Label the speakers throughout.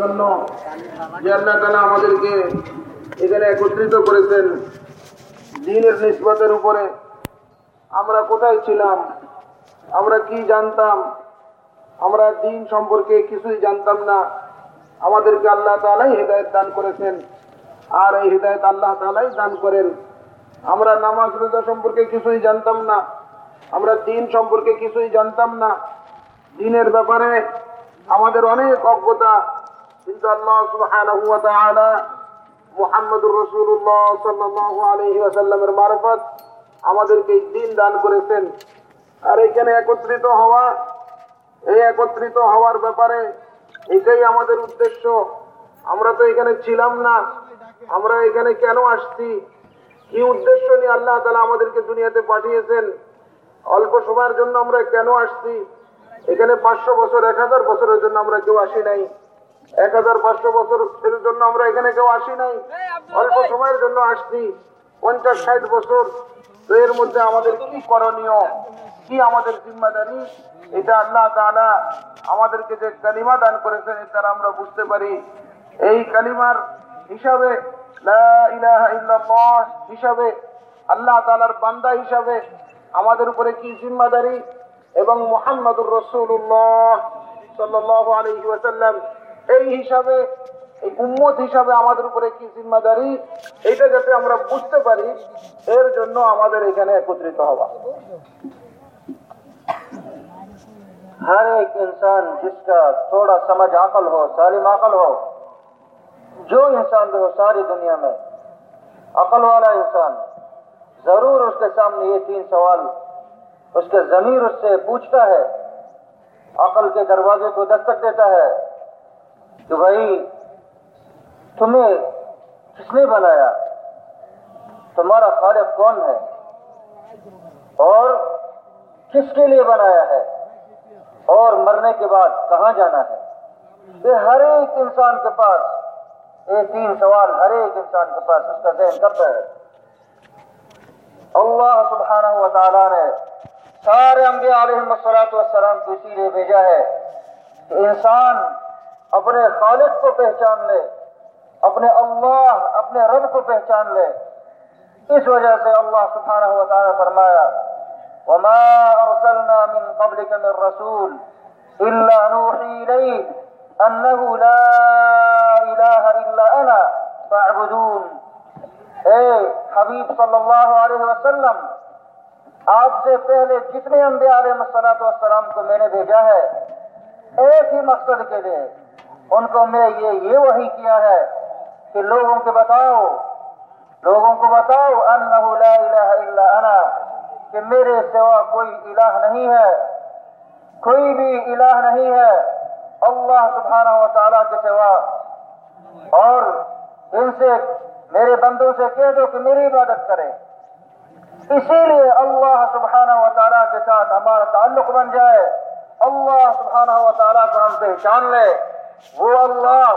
Speaker 1: জন্য যে আল্লাহ তালা আমাদেরকে এখানে একত্রিত করেছেন। দিনের নিসবতের উপরে আমরা কোথায় ছিলাম, আমরা কি জানতাম, আমরা দিন সম্পর্কে কিছুই জানতাম না। আমাদেরকে আল্লাহ তালাই হৃদায়ত দান করেছেন। আর এই হৃদায়ত আল্লাহ তালাই দান করেন। আমরা নামাজ রোজা সম্পর্কে কিছুই জানতাম না, আমরা দিন সম্পর্কে কিছুই জানতাম না। দিনের ব্যাপারে আমাদের অনেক অজ্ঞতা কিন্তু আল্লাহ সুবহানাহু ওয়া তাআলা মুহাম্মদুর রাসূলুল্লাহ সাল্লাল্লাহু আলাইহি ওয়াসাল্লামের মারফত আমাদেরকে দিন দান করেছেন। আর এখানে একত্রিত হওয়া, এই একত্রিত হওয়ার ব্যাপারে এটাই আমাদের উদ্দেশ্য। আমরা তো এখানে ছিলাম না। আমরা এখানে কেন আসছি? কি উদ্দেশ্য নিয়ে আল্লাহ তালা আমাদেরকে দুনিয়াতে পাঠিয়েছেন? অল্প সময়ের জন্য আমরা কেন আসছি? এখানে পাঁচশো বছর, এক হাজার বছরের জন্য আমরা কেউ আসি নাই। এক হাজার পাঁচশো বছরের জন্য আমরা এখানে কেউ আসি নাই। অল্প সময়ের জন্য আসছি। পঞ্চাশ ষাট বছর তো এর মধ্যে আমাদের কি করণীয়? কি আমাদের জিম্মাদারি? এটা আল্লাহ তাআলা আমাদেরকে যে কালিমা দান করেছেন এর দ্বারা আমরা বুঝতে পারি। এই কালিমার হিসাবে হিসাবে আল্লাহ তাআলার বান্দা হিসাবে আমাদের উপরে কি জিম্মাদারি? এবং মোহাম্মদুর রসুল্লাহ সাল্লাহ আলহি ওয়াসাল্লাম এই হিসাবে، এই উম্মত হিসাবে আমাদের উপরে কি জিম্মাদারি? এটা যাতে আমরা বুঝতে পারি، এর জন্য আমাদের এখানে একত্রিত হওয়া।
Speaker 2: ہر ایک انسان جس کا تھوڑا سمجھ عقل ہو سالم عقل ہو جو انسان ہو ساری دنیا میں عقل والا انسان ضرور اس کے سامنے یہ تین سوال اس کے ضمیر اس سے پوچھتا ہے عقل کے دروازے کو دستک دیتا ہے। کہ بھائی، تمہیں کس نے بنایا؟ تمہارا خالق کون ہے؟ اور کس کے لیے بنایا ہے؟ اور مرنے کے بعد کہاں جانا ہے؟ یہ ہر ایک انسان کے پاس، یہ تین سوال ہر ایک انسان کے پاس اس کا ذہن کرتا ہے؟ اللہ سبحانہ و تعالیٰ نے سارے انبیاء علیہ السلام کو اسی لیے بھیجا ہے کہ انسان اپنے خالق کو پہچان لے، اپنے اللہ، اپنے رب کو پہچان لے۔ اس وجہ سے اللہ سبحانہ و تعالیٰ فرمایا، وما ارسلنا من قبلك من رسول الا نوحي اليه انه لا اله الا انا فاعبدون۔ اے حبیب صلی اللہ علیہ وسلم، آپ سے پہلے جتنے انبیاء علیہ السلام کو میں نے بھیجا ہے، ایک ہی مقصد کے لیے ان کو میں یہ یہ وہی کیا ہے کہ لوگوں کو بتاؤ، لوگوں کو بتاؤ انہ لا الہ الا انا، کہ میرے سوا کوئی الہ نہیں ہے۔ کوئی بھی الہ نہیں ہے۔ اللہ سبحانہ و تعالیٰ کے سوا۔ اور ان سے، میرے بندوں سے کہہ دو کہ میری عبادت کریں۔ اسی لیے اللہ سبحانہ و تعالیٰ کے ساتھ ہمارا تعلق بن جائے۔ اللہ سبحانہ و تعالیٰ کو ہم پہچان لیں۔ وہ اللہ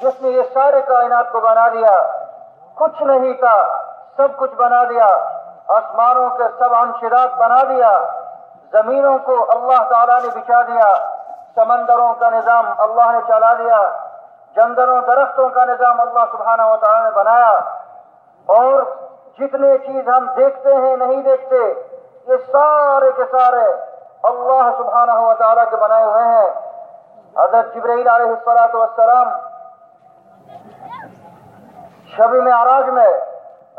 Speaker 2: جس نے یہ سارے کائنات کو بنا دیا کچھ نہیں تھا، سب کچھ بنا دیا آسمانوں کے سب انشرات بنا دیا زمینوں کو اللہ تعالیٰ نے بچھا دیا، سمندروں کا نظام اللہ نے چلا دیا جنگلوں درختوں کا نظام اللہ سبحانہ و تعالیٰ نے بنایا۔ اور جتنے چیز ہم دیکھتے ہیں، نہیں دیکھتے، یہ سارے کے سارے اللہ سبحانہ و تعالیٰ کے بنائے ہوئے ہیں۔ حضرت جبرائیل علیہ السلام شب میں آراج میں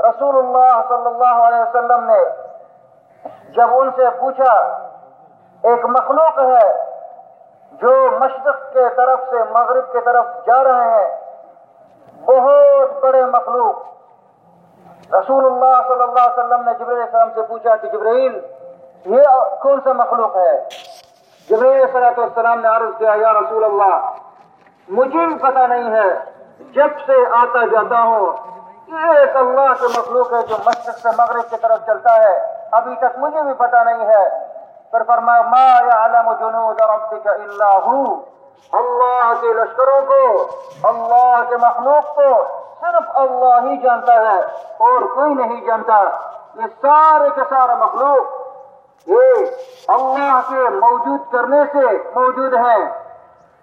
Speaker 2: رسول اللہ صلی اللہ علیہ وسلم نے جب ان سے پوچھا، ایک مخلوق ہے جو مشرق کے طرف سے مغرب کے طرف جا رہے ہیں، بہت بڑے مخلوق۔ رسول اللہ صلی اللہ علیہ وسلم نے جبرائیل علیہ السلام سے پوچھا کہ جبرائیل، یہ کون سا مخلوق ہے؟ جب صلاحت والسلام نے عرض کیا، یا رسول اللہ، مجھے بھی پتہ نہیں ہے جب سے آتا جاتا ہوں ایک اللہ کے مخلوق ہے جو مشرق سے مغرب کی طرف چلتا ہے۔ ابھی تک مجھے بھی پتہ نہیں ہے۔ پھر فرمایا، ما یعلم جنود ربک الا ہو۔ اللہ کے لشکروں کو، اللہ کے مخلوق کو صرف اللہ ہی جانتا ہے اور کوئی نہیں جانتا۔ یہ سارے کے سارے مخلوق یہ اللہ کے موجود کرنے سے موجود ہیں۔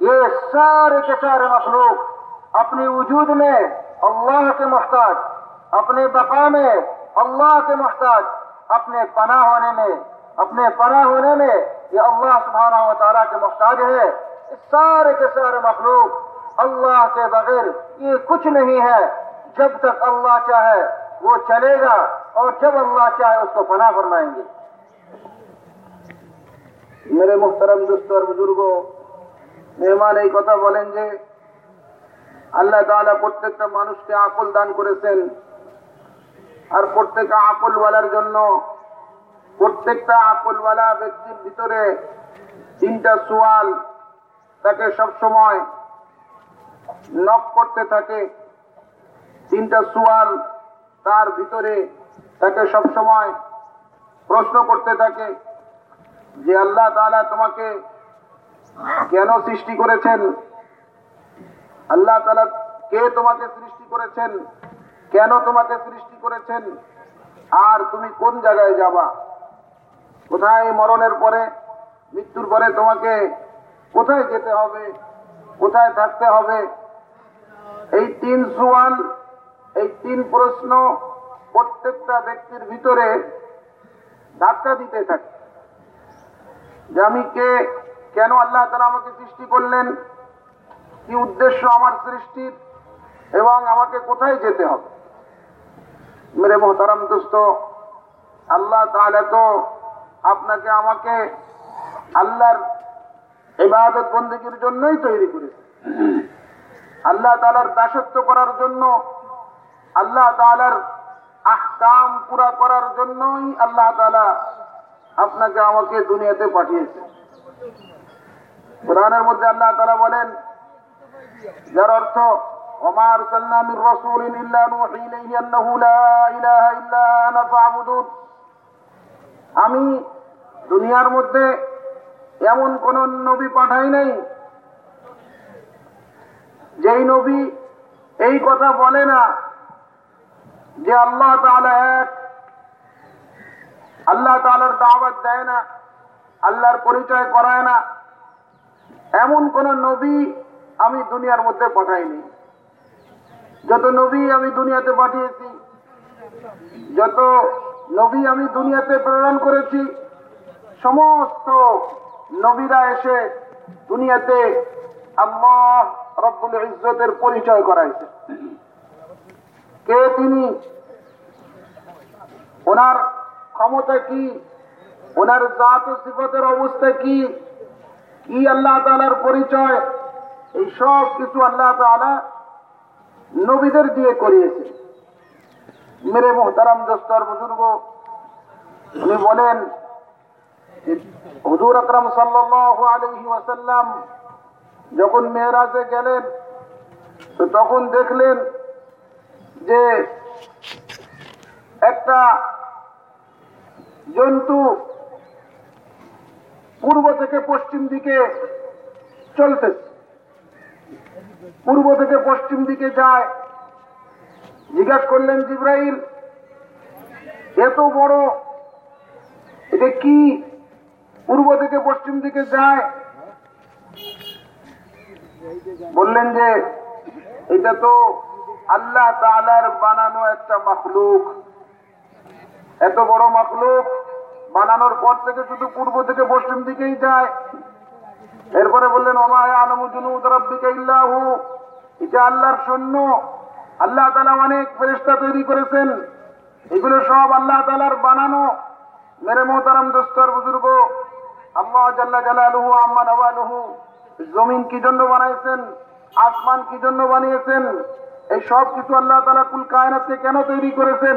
Speaker 2: یہ سارے کے سارے مخلوق اپنے وجود میں اللہ کے محتاج، اپنے بقا میں اللہ کے محتاج، اپنے پناہ ہونے میں، اپنے پناہ ہونے میں یہ اللہ سبحانہ و تعالیٰ کے محتاج ہے سارے کے سارے مخلوق اللہ کے بغیر یہ کچھ نہیں ہے۔ جب تک اللہ چاہے وہ چلے گا اور جب اللہ چاہے اس کو پناہ فرمائیں گے۔
Speaker 1: মেরে মোহতারাম দোস্ত আর বুজুর্গ মেহমান এই কথা বলেন যে আল্লাহ তাআলা প্রত্যেকটা মানুষকে আকল দান করেছেন আর প্রত্যেকটা আকলওয়ালার জন্য প্রত্যেকটা আকলওয়ালা ব্যক্তির ভিতরে তিনটা সোয়াল তাকে সব সময় নক করতে থাকে। তিনটা সোয়াল তার ভিতরে তাকে সব সময় প্রশ্ন করতে থাকে। যে আল্লাহ তালা তোমাকে কেন সৃষ্টি করেছেন? আল্লাহ তালা কে তোমাকে সৃষ্টি করেছেন? কেন তোমাকে সৃষ্টি করেছেন? আর তুমি কোন জায়গায় যাবা? কোথায় মরণের পরে, মৃত্যুর পরে তোমাকে কোথায় যেতে হবে? কোথায় থাকতে হবে? এই তিন সুয়াল, এই তিন প্রশ্ন প্রত্যেকটা ব্যক্তির ভিতরে ধাক্কা দিতে থাকে। যে আমি কে? কেন আল্লাহ তালা আমাকে সৃষ্টি করলেন? কি উদ্দেশ্য আমার সৃষ্টির? এবং আমাকে কোথায় যেতে হবে? মেরে মোহতারাম দোস্ত, আল্লাহ তাহলে তো আপনাকে আমাকে আল্লাহর ইবাদত বন্দীগীর জন্যই তৈরি করেছে। আল্লাহ তালার দাসত্ব করার জন্য, আল্লাহ তালার আহকাম পুরা করার জন্যই আল্লাহ তালা আপনাকে আমাকে দুনিয়াতে পাঠিয়েছে। কোরআনের মধ্যে আল্লাহ তারা বলেন, যার অর্থ আমি দুনিয়ার মধ্যে এমন কোন নবী পাঠাই নাই, যেই নবী এই কথা বলে না যে আল্লাহ তাহলে এক আল্লাহ তাআলার দাওয়াত দেয় না, আল্লাহর পরিচয় করায় না। এমন কোন নবী আমি দুনিয়ার মধ্যে পাঠাইনি। যত নবী আমি দুনিয়াতে পাঠিয়েছি, যত নবী আমি দুনিয়াতে প্রেরণ করেছি, সমস্ত নবীরা এসে দুনিয়াতে আল্লাহ রব্বুল ইজ্জতের পরিচয় করাইছে। কে তিনি? ওনার ক্ষমতা কি? ওনার জাত ও সিফতের অবস্থা কি? কি আল্লাহ তালার পরিচয়? এই সব কিছু আল্লাহ তালা নবীদের দিয়ে করিয়েছে মেরে মোহতারাম দোস্তর বুজুর্গ, উনি বলেন হুজুর আকরাম সাল্লাল্লাহু আলাইহি ওয়াসাল্লাম যখন মেয়েরাজে গেলেন, তো তখন দেখলেন যে একটা জন্তু পূর্ব থেকে পশ্চিম দিকে চলতেছে। পূর্ব থেকে পশ্চিম দিকে যায়। জিজ্ঞাসা করলেন, জিব্রাইল, এত বড় এটা কি পূর্ব থেকে পশ্চিম দিকে যায়? বললেন যে, এটা তো আল্লাহ তালার বানানো একটা মখলুক। এত বড় মখলুক বানানোর পর থেকে শুধু পূর্ব থেকে পশ্চিম দিকেই যায়। এরপরে বললেন ওমায় রব্বিকা ইল্লাহু? এটা আল্লাহর সৈন্য, আল্লাহ তালা অনেক ফেরেস্তা তৈরি করেছেন। এগুলো সব আল্লাহ তালার বানানো। মেরে মোহতারাম দোস্তর বুজুর্গ, আল্লাহ জাল্লা জালালুহু আম্মা নওয়ালুহু, জমিন কি জন্য বানাইছেন, আসমান কি জন্য বানিয়েছেন, এই সব কিছু আল্লাহ তালা কুল কায়নাতকে কেন তৈরি করেছেন?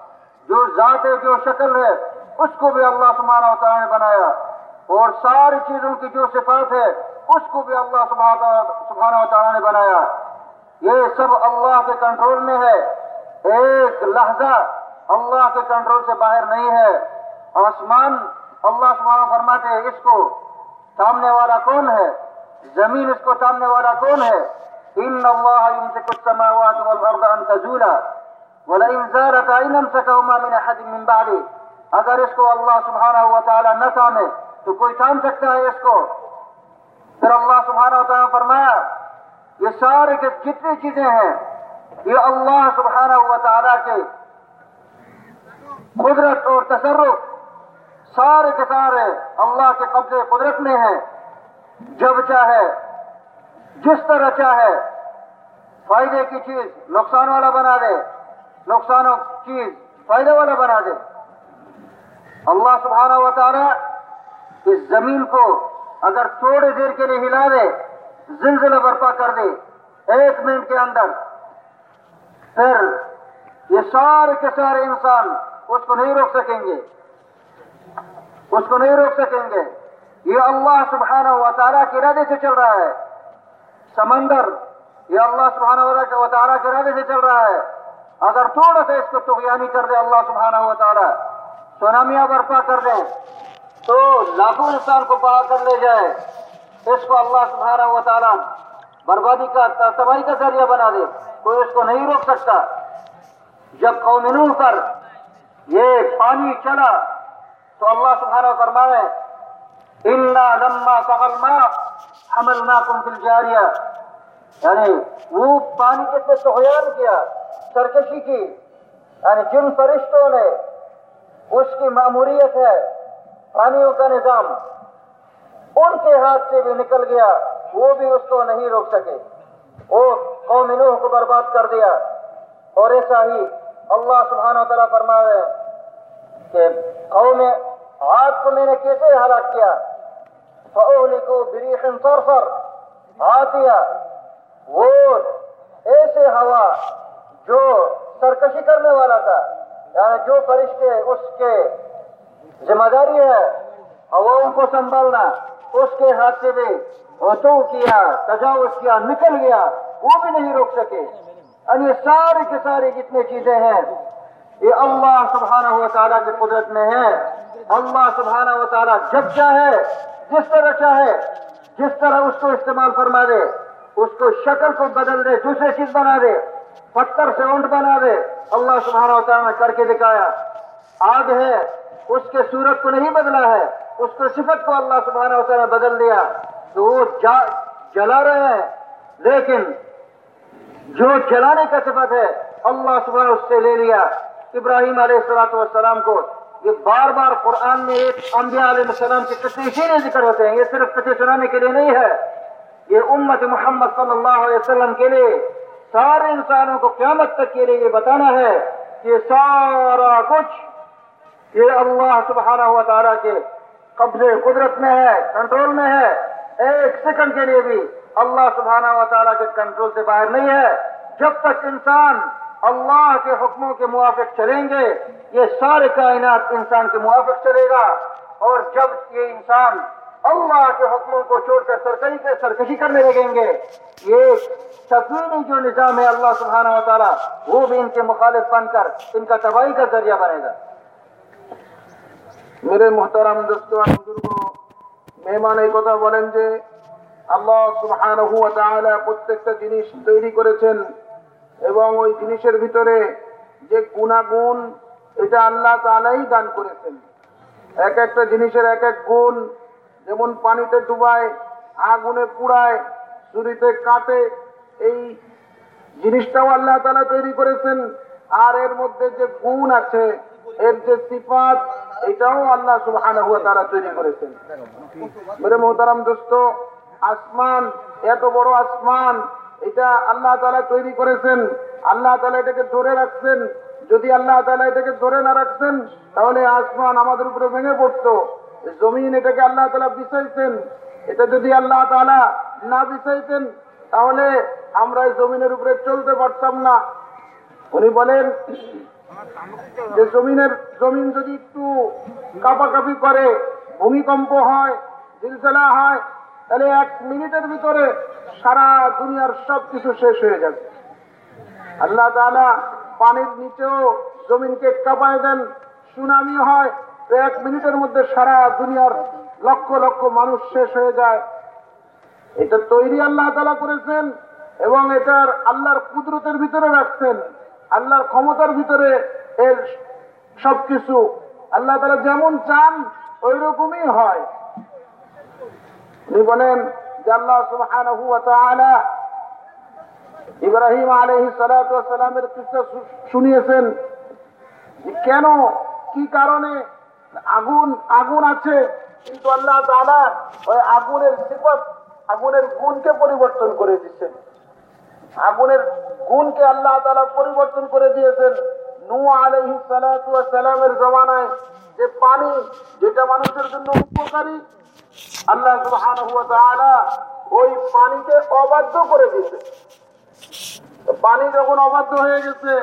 Speaker 1: جو
Speaker 2: ذات ہے، جو شکل ہے، اس کو بھی اللہ سبحانہ تعالیٰ نے بنایا۔ اور ساری چیزوں کی جو صفات ہے اس کو بھی اللہ سبحانہ تعالیٰ نے بنایا۔ یہ سب اللہ کے کنٹرول میں ہے۔ ایک لحظہ اللہ کے کنٹرول سے باہر نہیں ہے۔ آسمان اللہ سبحانہ فرماتے ہیں، اس کو سامنے والا کون ہے؟ زمین اس کو سامنے والا کون ہے؟ ان اللہ يمسك السماوات والارض ان تزولا۔ وَلَئِنْ زَارَتْ عَيْنَمْ سَكَهُمَا من احد من بَعْدِ اگر اس کو اللہ سبحانہ و تعالی نہ تھامے تو کوئی تھام سکتا ہے اس کو؟ پھر اللہ سبحانہ و تعالی فرمایا، یہ سارے کے جتنی چیزیں ہیں، یہ اللہ سبحانہ و تعالی کے قدرت اور تصرف سارے کے سارے اللہ کے قبضے قدرت میں ہیں۔ جب چاہے، جس طرح چاہے، فائدے کی چیز نقصان والا بنا دے۔ نقصان و چیز فائدہ والا بنا دے۔ اللہ سبحانہ و تعالی اس زمین کو اگر تھوڑے دیر کے لیے ہلا دے، زلزلہ برپا کر دے ایک منٹ کے اندر۔ پھر یہ سارے کے سارے انسان اس کو نہیں روک سکیں گے۔ اس کو نہیں روک سکیں گے۔ یہ اللہ سبحانہ و تعالیٰ کے ارادے سے چل رہا ہے۔ سمندر، یہ اللہ سبحانہ و تعالیٰ کے ارادے سے چل رہا ہے۔ اگر تھوڑا سا اس کو تغیانی کر دے اللہ سبحانہ و تعالیٰ سونامیاں برپا کر دے، تو لاکھوں انسان کو بڑا کر لے جائے۔ اس کو اللہ سبحانہ و تعالیٰ بربادی کا تباہی کا ذریعہ بنا دے۔ کوئی اس کو نہیں روک سکتا۔ جب قوم نوح پر یہ پانی چلا، تو اللہ سبحانہ فرمائے انا لما کمل ماں حمل ناکم فل یعنی وہ پانی کے سے تغیان کیا۔ سرکشی کی یعنی جن فرشتوں نے اس کی معموریت ہے، پانیوں کا نظام، ان کے ہاتھ سے بھی نکل گیا، وہ بھی اس کو نہیں روک سکے۔ وہ قوم نوح کو برباد کر دیا۔ اور ایسا ہی اللہ سبحانہ و تعالیٰ فرما رہے ہیں کہ قوم ہاتھ کو میں نے کیسے ہلاک کیا؟ فَأَوْلِكُوا بِرِيحٍ صَرْصَرْ۔ آتیا وہ ایسے ہوا جو سرکشی کرنے والا تھا یعنی جو فرشتے اس کے ذمہ داری ہے ہواؤں کو سنبھالنا، اس کے ہاتھ سے بھی ہوتوں کیا، تجاوز کیا، نکل گیا، وہ بھی نہیں روک سکے۔ یعنی یہ کے سارے جتنے جتنی چیزیں ہیں، یہ اللہ سبحانہ و تعالیٰ کی قدرت میں ہے اللہ سبحانہ و تعالیٰ جب چاہے، جس طرح چاہے، جس طرح اس کو استعمال فرما دے، اس کو شکل کو بدل دے دوسری چیز بنا دے۔ پتھر سے اونٹ بنا دے۔ اللہ سبحانہ وتعالی نے کر کے دکھایا۔ آگ ہے، اس کے صورت کو نہیں بدلا ہے، اس کے صفت کو اللہ سبحانہ وتعالی نے بدل دیا۔ تو وہ جا جلا رہے ہیں، لیکن جو جلانے کا صفت ہے، اللہ سبحانہ اس سے لے لیا۔ ابراہیم علیہ السلاۃ والسلام کو یہ بار بار قرآن میں ایک انبیاء علیہ السلام کی قصے اسی لیے ذکر ہوتے ہیں، یہ صرف قصے سنانے کے لیے نہیں ہے۔ یہ امت محمد صلی اللہ علیہ وسلم کے لیے سارے انسانوں کو قیامت تک کے لیے یہ بتانا ہے کہ سارا کچھ یہ اللہ سبحانہ و تعالیٰ کے قبضے قدرت میں ہے، کنٹرول میں ہے۔ ایک سیکنڈ کے لیے بھی اللہ سبحانہ و تعالیٰ کے کنٹرول سے باہر نہیں ہے۔ جب تک انسان اللہ کے حکموں کے موافق چلیں گے، یہ سارے کائنات انسان کے موافق چلے گا۔ اور جب یہ انسان اللہ کے حکموں کو چھوڑ کر سرکشی کرنے لگیں گے، یہ तकवीनी जो निज़ाम है अल्लाह सुबहाना व ताला वो भी इनके मुखालिफ बनकर इनका तबाही का जरिया बनेगा
Speaker 1: मेरे मोहतरम दोस्तों बुजुर्गों মেহমান এই কথা বলেন যে আল্লাহ সুবহানাহু ওয়া তাআলা প্রত্যেকটা জিনিস তৈরি করেছেন এবং ওই জিনিসের ভিতরে যে গুণাগুণ এটা আল্লাহ তাআলাই দান করেছেন এক একটা জিনিসের এক এক গুণ যেমন পানিতে ডুবায় আগুনে পুড়ায় চুরিতে কাটে এই জিনিসটাও আল্লাহ তালা তৈরি করেছেন। আর এর মধ্যে যে গুণ আছে, এর যে সিফাত, এটাও আল্লাহ ওয়া তাআলা তৈরি করেছেন। মেরে মোহতারাম দোস্ত, আসমান, এত বড় আসমান, এটা আল্লাহ তালা তৈরি করেছেন। আল্লাহ তাআলা এটাকে ধরে রাখছেন। যদি আল্লাহ তালা এটাকে ধরে না রাখছেন, তাহলে আসমান আমাদের উপরে ভেঙে পড়তো। জমিন এটাকে আল্লাহ তালা বিছাইছেন। এটা যদি আল্লাহ তাআলা না বিছাইতেন তাহলে আমরা এই জমিনের উপরে চলতে পারতাম না। উনি বলেন যে জমিনের, জমিন যদি একটু কাপাকাপি করে, ভূমিকম্প হয় জিলসেলা হয়, তাহলে এক মিনিটের ভিতরে সারা দুনিয়ার সব কিছু শেষ হয়ে যাবে। আল্লাহ তাআলা পানির নিচেও জমিনকে কাঁপায় দেন, সুনামি হয় এক মিনিটের মধ্যে সারা দুনিয়ার লক্ষ লক্ষ মানুষ শেষ হয়ে যায়। এটা তৈরি আল্লাহ তালা করেছেন এবং এটার আল্লাহর কুদরতের ভিতরে রাখছেন, আল্লাহর ক্ষমতার ভিতরে এর সবকিছু। আল্লাহ তালা যেমন চান ওই রকমই হয়। উনি বলেন যে আল্লাহ সুবহানাহু ইব্রাহিম আলহি সালামের কিসা শুনিয়েছেন কেন, কি কারণে আগুন আগুন আছে? কিন্তু আল্লাহ তাআলা ওই আগুনের সিফত আগুনের গুণকে পরিবর্তন করে দিচ্ছেন আগুনের গুণকে আল্লাহ তাআলা পরিবর্তন করে দিয়েছেন। জমানায় যে পানি, যেটা মানুষের জন্য উপকারী, আল্লাহ ওই পানিকে অবাধ্য করে দিয়েছে। পানি যখন অবাধ্য হয়ে গেছে,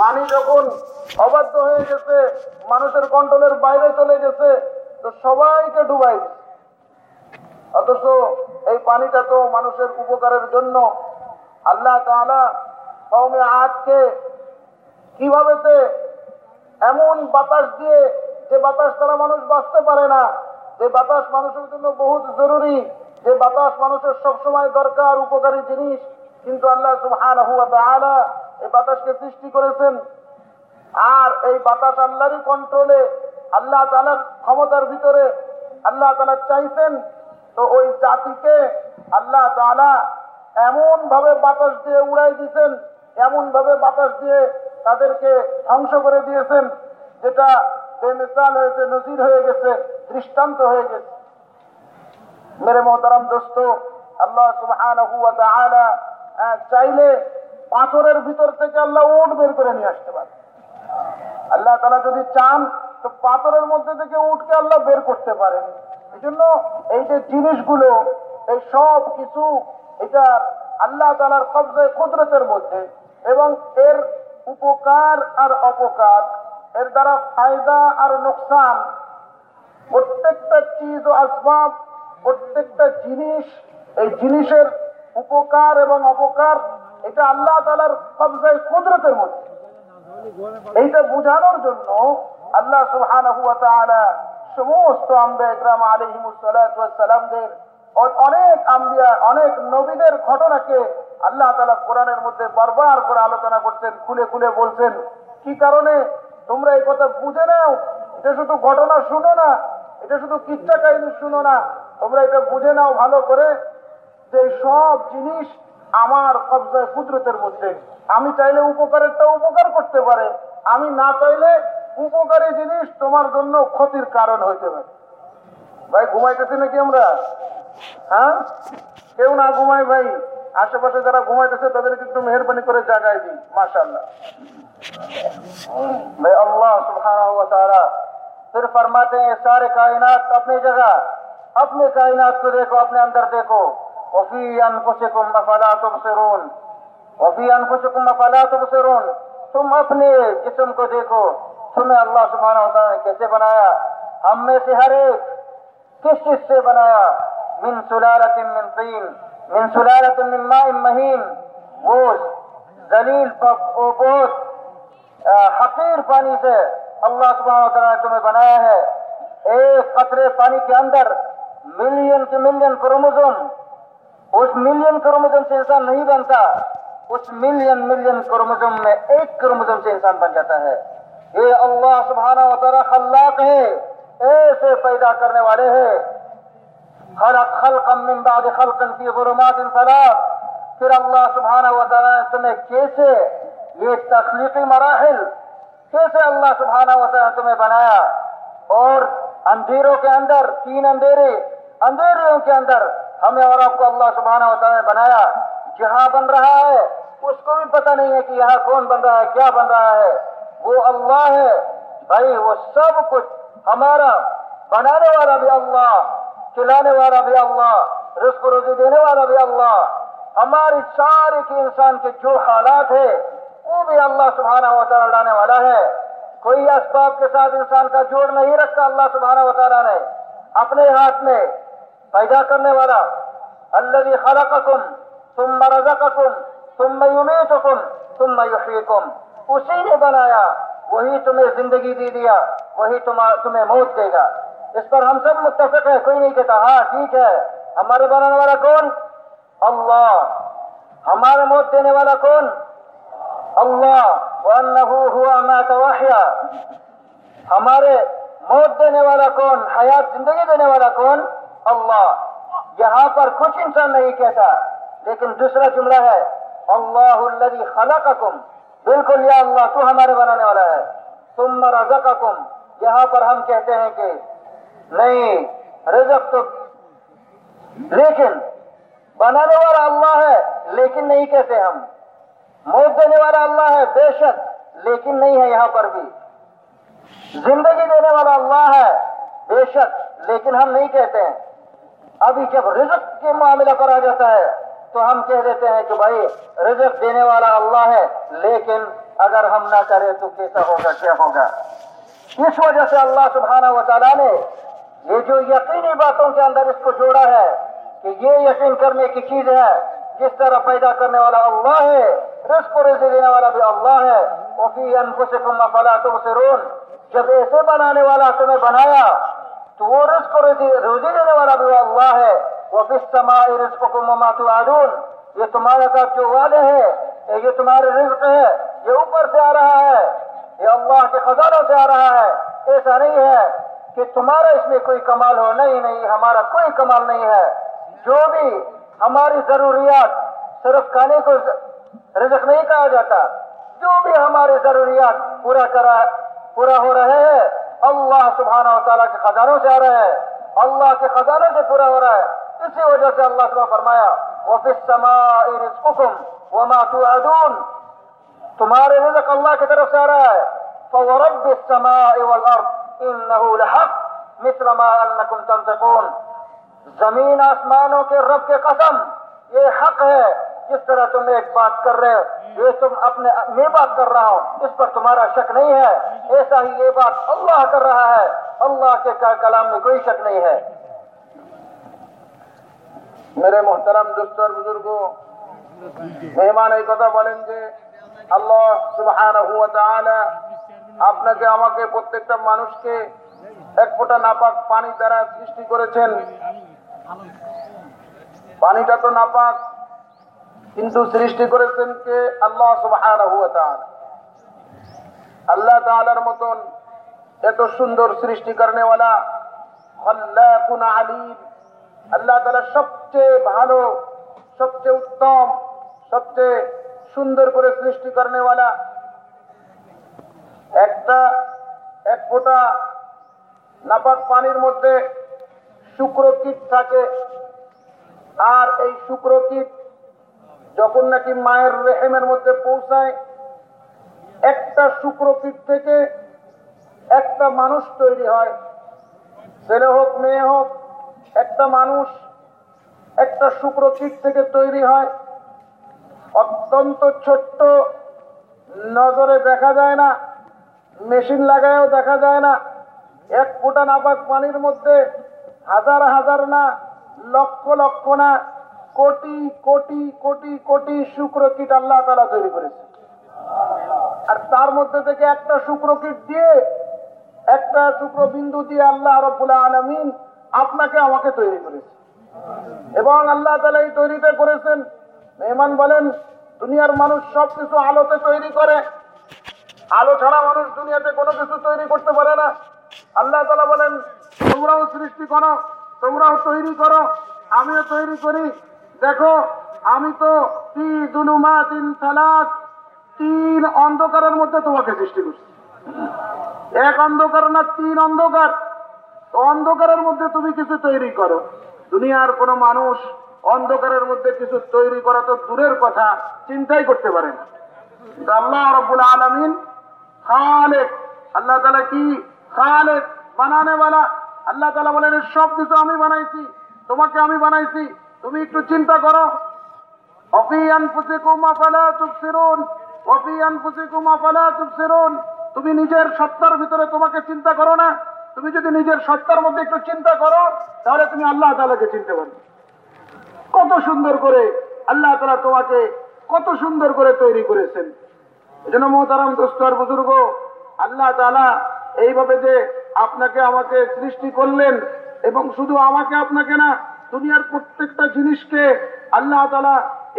Speaker 1: পানি যখন অবাধ্য হয়ে গেছে, মানুষের কন্ট্রোলের বাইরে চলে গেছে, তো সবাইকে ডুবাই দিচ্ছে অথচ এই পানিটা তো মানুষের উপকারের জন্য। আল্লাহ কওমে আজকে কীভাবে এমন বাতাস দিয়ে যে বাতাস তারা মানুষ বাঁচতে পারে না, যে বাতাস মানুষের জন্য বহুত জরুরি, যে বাতাস মানুষের সবসময় দরকার, উপকারী জিনিস। কিন্তু আল্লাহ তাআলা এই বাতাসকে সৃষ্টি করেছেন। আর এই বাতাস আল্লাহরই কন্ট্রোলে আল্লাহ তাআলার ক্ষমতার ভিতরে আল্লাহ তালা চাইছেন তো ওই জাতিকে আল্লাহ তাআলা এমন ভাবে বাতাস দিয়ে উড়াই দিয়েছেন এমন ভাবে বাতাস দিয়ে তাদেরকে ধ্বংস করে দিয়েছেন যেটা বেমিসাল হয়েছে নজির হয়ে গেছে দৃষ্টান্ত হয়ে গেছে। মেরে মোহতারাম দোস্ত আল্লাহ আহ, চাইলে পাথরের ভিতর থেকে আল্লাহ উট বের করে নিয়ে আসতে পারে। আল্লাহ তারা যদি চান তো পাথরের মধ্যে থেকে উটকে আল্লাহ বের করতে পারেন। এই জন্য এই যে জিনিসগুলো, এই সব কিছু এটা আল্লাহ তালার কবজায় কুদরতের মধ্যে এবং এর উপকার আর অপকার, এর দ্বারা ফায়দা আর নোকসান, প্রত্যেকটা চিজ ও আসবাব, প্রত্যেকটা জিনিস, এই জিনিসের উপকার এবং অপকার এটা আল্লাহ তালার কবজায় কুদরতের মধ্যে। এইটা বোঝানোর জন্য আল্লাহ তাআলা সমস্ত আম্বিয়া ইকরাম আলাইহিমুস সালাতু ওয়াস সালামদের অ- অনেক আম্বিয়া, অনেক নবীদের ঘটনাকে আল্লাহ তাআলা কোরআনের মধ্যে বারবার করে আলোচনা করছেন, খুলে খুলে বলছেন। কি কারণে? তোমরা এই কথা বুঝে নাও। এটা শুধু ঘটনা শুনো না। এটা শুধু কিচ্ছা কাহিনী শুনো না। তোমরা এটা বুঝে নাও ভালো করে যে সব জিনিস আমার কবজায় কুদরতের মধ্যে। আমি চাইলে উপকারেরটা উপকার করতে পারে। আমি না চাইলে উপকারী জিনিস তোমার জন্য ক্ষতির কারণ হইতে পারে ভাই ঘুমাইতেছি নাকি আমরা হ্যাঁ কেউ না ঘুমাই ভাই আশেপাশে যারা ঘুমাইতেছে তাদেরকে একটু মেহরবানি করে জাগাই দিই মাশাআল্লাহ
Speaker 2: भाई अल्लाह सुबहाना हुआ तारा फिर फरमाते हैं सारे कायनात अपनी जगह अपने कायनात को देखो अपने अंदर देखो वफी अनफुसिकुम अफला तुबसिरून वफी अनफुसिकुम अफला तुबसिरून तुम अपने जिस्म को देखो ہمیں اللہ سبحانہ ہوتا ہے کیسے بنایا؟ ہم میں سے ہر ایک کس چیز سے بنایا؟ من سلالت من طین، من سلالت من ماء مہین، وہ ذلیل و بہت حقیر پانی سے اللہ سبحانہ تعالیٰ نے تمہیں بنایا ہے۔ ایک قطرے پانی کے اندر ملین کے ملین کروموزوم اس ملین کروموزوم سے انسان نہیں بنتا، اس ملین ملین کروموزوم میں ایک کروموزوم سے انسان بن جاتا ہے۔ یہ اللہ سبحانہ و تعالی خلاق ہے ایسے پیدا کرنے والے ہیں۔ خلق خلقا من بعد خلقا فی ظلمات ثلاث پھر اللہ سبحانہ و تعالی نے تمہیں کیسے یہ تخلیقی مراحل، کیسے اللہ سبحانہ و تعالی نے تمہیں بنایا؟ اور اندھیروں کے اندر، تین اندھیرے اندھیروں کے اندر ہمیں اور آپ کو اللہ سبحانہ و تعالی نے بنایا۔ جہاں بن رہا ہے، اس کو بھی پتہ نہیں ہے کہ یہاں کون بن رہا ہے، کیا بن رہا ہے۔ وہ اللہ ہے۔ بھائی، وہ سب کچھ ہمارا، بنانے والا بھی اللہ، کھلانے والا بھی اللہ، رزق روزی دینے والا بھی اللہ۔ ہماری ساری کی انسان کے جو حالات ہے وہ بھی اللہ سبحانہ و تعالیٰ لانے والا ہے۔ کوئی اسباب کے ساتھ انسان کا جوڑ نہیں رکھا اللہ سبحانہ و تعالیٰ نے۔ اپنے ہاتھ میں پیدا کرنے والا۔ اللہ خلقکم ثم رزقکم ثم یمیتکم ثم یحییکم۔ اسی نے بنایا، وہی تمہیں زندگی دی دیا، وہی تمہیں موت دے گا۔ اس پر ہم سب متفق ہیں، کوئی نہیں کہتا ہاں ٹھیک ہے۔ ہمارے بنانے والا کون؟ اللہ۔ ہمارے موت دینے والا کون؟ اللہ۔ وَأَنَّهُ هُوَ مَاتَ وَحْيَا۔ ہمارے موت دینے والا کون؟ حیات زندگی دینے والا کون؟ اللہ۔ یہاں پر کچھ انسان نہیں کہتا، لیکن دوسرا جملہ ہے، اللہ الذي خلقكم بالکل یا اللہ، تو ہمارے بنانے والا ہے۔ تم رزقکم، یہاں پر ہم کہتے ہیں کہ نہیں، رزق تو لیکن بنانے والا اللہ ہے، لیکن نہیں کہتے ہم۔ موت دینے والا اللہ ہے، بے شک، لیکن نہیں ہے یہاں پر بھی۔ زندگی دینے والا اللہ ہے، بے شک، لیکن ہم نہیں کہتے ہیں۔ ابھی جب رزق کے معاملہ پر آ جاتا ہے تو ہم کہہ دیتے ہیں کہ بھائی رزق دینے والا اللہ ہے، لیکن اگر ہم نہ کریں تو کیسا ہوگا، کیا ہوگا؟ اس وجہ سے اللہ سبحانہ و تعالیٰ نے یہ جو یقینی باتوں کے اندر اس کو جوڑا ہے کہ یہ یقین کرنے کی چیز ہے، جس طرح پیدا کرنے والا اللہ ہے، رزق و رزق دینے والا بھی اللہ ہے۔ وفی انفسکم فلا تبصرون۔ جب ایسے بنانے والا تمہیں بنایا، تو وہ رزق و رزق دینے والا بھی اللہ ہے۔ وما تعدون یہ تمہارا ساتھ جو والے ہیں یہ تمہارے رزق ہے یہ اوپر سے آ رہا ہے، یہ اللہ کے خزانوں سے آ رہا ہے۔ ایسا نہیں ہے کہ تمہارا اس میں کوئی کمال ہو، نہیں نہیں، ہمارا کوئی کمال نہیں ہے۔ جو بھی ہماری ضروریات، صرف کھانے کو رزق نہیں کہا جاتا، جو بھی ہماری ضروریات پورا کرا، پورا ہو رہے ہیں، اللہ سبحانہ و تعالیٰ کے خزانوں سے آ رہے ہیں۔ اللہ کے خزانوں سے پورا ہو رہا ہے۔ اسی وجہ سے اللہ تعالیٰ فرمایا، وَفِي السَّمَاءِ رِزْقُكُمْ وَمَا تُعَدُونَ تمہارے رزق اللہ کی طرف سے آ رہا ہے۔ فَوَرَبِّ السَّمَاءِ وَالْأَرْضِ إِنَّهُ لَحَقْ مِثْلَ مَا أَنَّكُمْ تَنْتَقُونَ زمین آسمانوں کے رب کے قسم، یہ حق ہے۔ جس طرح تم ایک بات کر رہے ہو، یہ تم اپنے میں بات کر رہا ہوں اس پر تمہارا شک نہیں ہے۔ ایسا ہی یہ بات اللہ کر رہا ہے۔ اللہ کے کلام میں کوئی شک نہیں ہے۔
Speaker 1: মেরে মোহতারাম দোস্তর বুজুর্গ মেহমান এই কথা বলেন যে আল্লাহ তাআলা আপনাকে আমাকে প্রত্যেকটা মানুষকে এক ফোঁটা নাপাক পানি দ্বারা সৃষ্টি করেছেন পানিটা তো নাপাক কিন্তু সৃষ্টি করেছেন কে আল্লাহ ওয়া আল্লাহ তাআলার মতন এত সুন্দর সৃষ্টি করনেওয়ালা খাল্লাকুন আলিম আল্লাহ তালা সবচেয়ে ভালো, সবচেয়ে উত্তম, সবচেয়ে সুন্দর করে সৃষ্টি করনেওয়ালা। একটা, এক ফোঁটা নাপাক পানির মধ্যে শুক্র কীট থাকে। আর এই শুক্র কীট যখন নাকি মায়ের রেহেমের মধ্যে পৌঁছায়, একটা শুক্র কীট থেকে একটা মানুষ তৈরি হয়। ছেলে হোক, মেয়ে হোক একটা মানুষ একটা শুক্র কীট থেকে তৈরি হয়। অত্যন্ত ছোট্ট, নজরে দেখা যায় না, মেশিন লাগায়ও দেখা যায় না। এক ফোঁটা নাপাক পানির মধ্যে হাজার হাজার না, লক্ষ লক্ষ না, কোটি কোটি কোটি কোটি শুক্র কীট আল্লাহ তারা তৈরি করেছে। আর তার মধ্যে থেকে একটা শুক্র কীট দিয়ে একটা শুক্র বিন্দু দিয়ে আল্লাহ রব্বুল আলমিন আপনাকে আমাকে তৈরি করেছে। এবং আল্লাহ তালা এই তৈরিটা করেছেন। মেহমান বলেন, দুনিয়ার মানুষ সব কিছু আলোতে তৈরি করে। আলো ছাড়া মানুষ দুনিয়াতে কোনো কিছু তৈরি করতে পারে না। আল্লাহ তালা বলেন, তোমরাও সৃষ্টি করো, তোমরাও তৈরি করো, আমিও তৈরি করি। দেখো, আমি তো তি তিন তিন অন্ধকারের মধ্যে তোমাকে সৃষ্টি করছি। এক অন্ধকার না তিন অন্ধকার? অন্ধকারের মধ্যে তুমি কিছু তৈরি করো। দুনিয়ার কোনো মানুষ অন্ধকারের মধ্যে কিছু তৈরি করা তো দূরের কথা, চিন্তাই করতে পারে না। আল্লাহ রব্বুল আলমিন খালেক, আল্লাহ তালা কি? খালেক, বানানে আল্লাহ তালা বলেন সব কিছু আমি বানাইছি, তোমাকে আমি বানাইছি, তুমি একটু চিন্তা করো। তুমি নিজের সত্তার ভিতরে তোমাকে চিন্তা করো না। তুমি যদি নিজের সত্তার মধ্যে একটু চিন্তা করো, তাহলে তুমি আল্লাহ তালাকে চিনতে পারবে। কত সুন্দর করে আল্লাহ তালা তোমাকে কত সুন্দর করে তৈরি করেছেন। এজন্য মোহতারাম দোস্তর বুজুর্গ, আল্লাহ তালা এইভাবে যে আপনাকে আমাকে সৃষ্টি করলেন এবং শুধু আমাকে আপনাকে না, দুনিয়ার প্রত্যেকটা জিনিসকে আল্লাহ তালা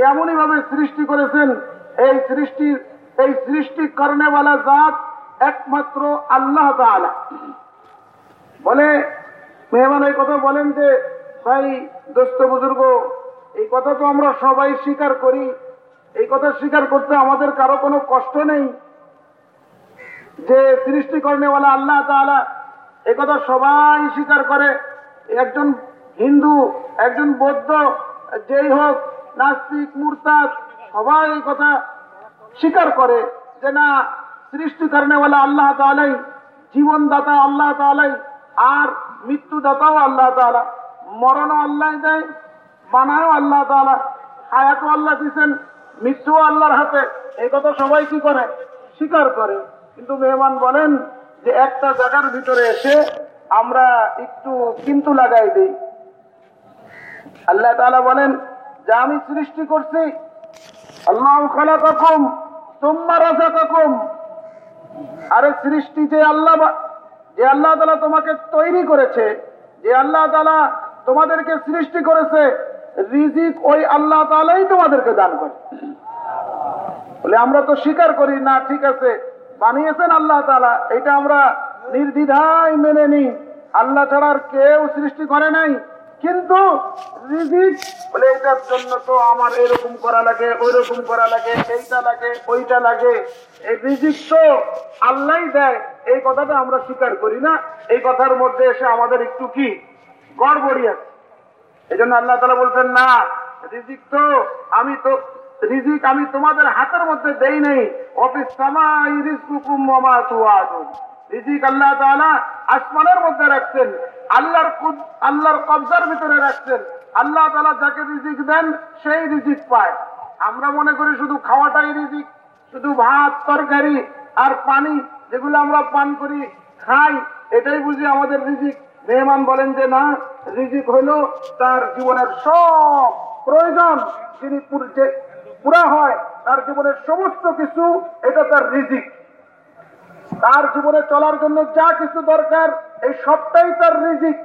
Speaker 1: এমনই ভাবে সৃষ্টি করেছেন, এই সৃষ্টির, এই সৃষ্টি কর্নেওয়ালা জাত একমাত্র আল্লাহ তালা বলে মেহমান এই কথা বলেন যে, ভাই দোস্ত বুজুর্গ, এই কথা তো আমরা সবাই স্বীকার করি। এই কথা স্বীকার করতে আমাদের কারও কোনো কষ্ট নেই। যে সৃষ্টি করেনেওয়ালা আল্লাহ তাআলা এ কথা সবাই স্বীকার করে। একজন হিন্দু, একজন বৌদ্ধ, যেই হোক, নাস্তিক, মুরতাদ, সবাই এই কথা স্বীকার করে যে, না সৃষ্টি করেনেওয়ালা আল্লাহ তাআলাই, জীবনদাতা আল্লাহ তাআলাই আর মৃত্যুদাতাও আল্লাহ তাআলা, মরণও আল্লাহ দেয় বানায়ও আল্লাহ তাআলা, হায়াতও আল্লাহ দিচ্ছেন মৃত্যুও আল্লাহর হাতে। এই কথা সবাই কি করে? স্বীকার করে। কিন্তু মেহমান বলেন যে একটা জায়গার ভিতরে এসে আমরা একটু কিন্তু লাগাই দিই। আল্লাহ তাআলা বলেন, যে আমি সৃষ্টি করছি, আল্লাহ খালাকাকুম তুম্মা কখন আরে সৃষ্টি যে আল্লাহ যে আল্লাহ তালা তোমাকে তৈরি করেছে, যে আল্লাহ তালা তোমাদেরকে সৃষ্টি করেছে, রিজিক ওই আল্লাহ তালাই তোমাদেরকে দান করে। বলে আমরা তো স্বীকার করি, না, ঠিক আছে, বানিয়েছেন আল্লাহ তালা এটা আমরা নির্দ্বিধায় মেনে নিই। আল্লাহ ছাড়ার কেউ সৃষ্টি করে নাই। কিন্তু রিজিক বলে এটার জন্য তো আমার এরকম করা লাগে ওই রকম করা লাগে এইটা লাগে, ওইটা লাগে। এই তো আল্লাহ দেয়। এই কথাটা আমরা স্বীকার করি না। এই কথার মধ্যে এসে আমাদের একটু কি? গড়বড়ি আছে। এই জন্য আল্লাহ তালা বলছেন, না, রিজিক তো আমি তো, রিজিক আমি তোমাদের হাতের মধ্যে দেই নাই। অফিস সামাই রিজকুকুম ওয়া মা তুআদুন রিজিক আল্লাহ তালা আসমানের মধ্যে রাখছেন, আল্লাহর আল্লাহর কবজার ভিতরে রাখছেন। আল্লাহ তাআলা যাকে রিজিক দেন, সেই রিজিক পায়। আমরা মনে করি শুধু খাওয়াটাই রিজিক, শুধু ভাত, তরকারি আর পানি যেগুলো আমরা পান করি, খাই, এটাই বুঝি আমাদের রিজিক। মেহমান বলেন যে, না, রিজিক হইল তার জীবনের সব প্রয়োজন তিনি পুরা হয়, তার জীবনের সমস্ত কিছু, এটা তার রিজিক। তার জীবনে চলার জন্য যা কিছু দরকার, এই সবটাই তার রিজিক।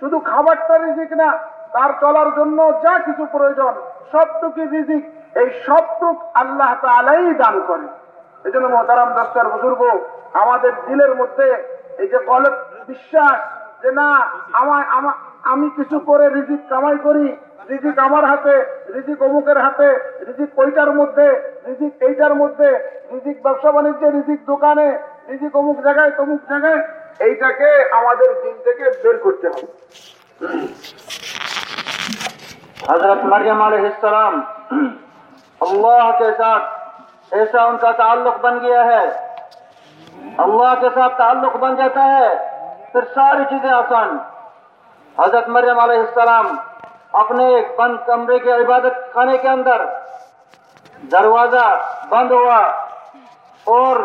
Speaker 1: শুধু খাবারটা রিজিক না, তার চলার জন্য যা কিছু প্রয়োজন সবটুকু রিজিক। এই সবটুক আল্লাহ তালাই দান করে। এই জন্য মহতারাম দস্তার বুজুর্গ, আমাদের দিলের মধ্যে এই যে কলক বিশ্বাস যে না আমার আমা- আমি কিছু করে রিজিক কামাই করি, রিজিক আমার হাতে, রিজিক অমুকের হাতে, রিজিক ওইটার মধ্যে, রিজিক এইটার মধ্যে, রিজিক ব্যবসা বাণিজ্যে, রিজিক দোকানে রিজিক অমুক জায়গায়، তমুক জায়গায়، এইটাকে আমাদের দিন থেকে বের করতে হবে।
Speaker 2: حضرت مریم علیہ السلام اللہ کے ساتھ ایسا ان کا تعلق بن گیا ہے اللہ کے ساتھ تعلق بن جاتا ہے پھر ساری چیزیں آسان حضرت مریم علیہ السلام اپنے ایک بند کمرے کے عبادت خانے کے اندر دروازہ بند ہوا اور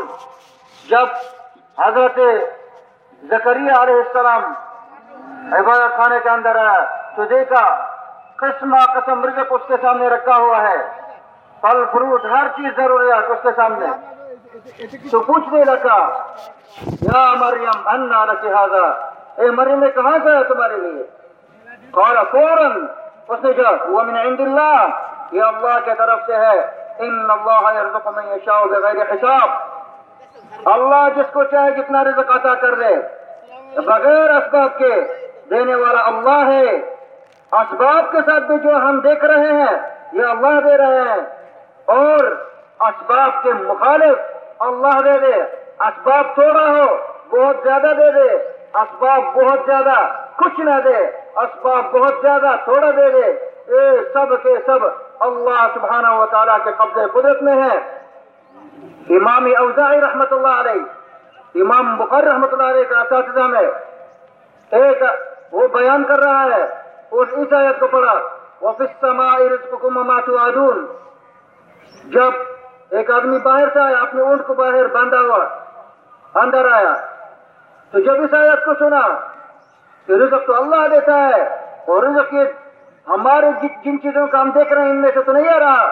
Speaker 2: جب حضرت زکری علیہ السلام عبادت خانے کے اندر آیا تو دیکھا قسم قسم رزق اس کے سامنے رکھا ہوا ہے۔ پھل، فروٹ، ہر چیز ضروریات اس کے سامنے۔ تو پوچھنے لگا، یا مریم، انا رکھے حاضر اے مریم نے کہاں سے ہے تمہارے لیے؟ قال، فوراً۔ اس نے کہا وہ من عند اللہ، یہ اللہ کے طرف سے ہے۔ ان اللہ یرزق من یشاء بغیر حساب۔ اللہ جس کو چاہے جتنا رزق عطا کر دے۔ بغیر اسباب کے دینے والا اللہ ہے۔ اسباب کے ساتھ بھی جو ہم دیکھ رہے ہیں، یہ اللہ دے رہے ہیں۔ اور اسباب کے مخالف اللہ دے دے۔ اسباب تھوڑا ہو، بہت زیادہ دے دے۔ اسباب بہت زیادہ، کچھ نہ دے۔ اسباب بہت زیادہ، تھوڑا دے دے۔ یہ سب کے سب، اللہ سبحانہ و تعالیٰ کے قبضے قدرت میں ہیں۔ امام اوزائی رحمت اللہ علیہ، امام بخار رحمت اللہ علیہ کا اساتذہ میں ایک وہ بیان کر رہا ہے اس اس آیت کو پڑھا، وَفِي السَّمَاءِ رِزْقُكُمْ وَمَا تُوَعَدُونَ۔ جب ایک آدمی باہر سے آیا، اپنے اونٹ کو باہر باندھا ہوا اندر آیا تو جب اس آیت کو سنا کہ رزق تو اللہ دیتا ہے، اور رزق یہ ہمارے جن چیزوں کا ہم دیکھ رہے ہیں، ان میں سے تو نہیں آ رہا،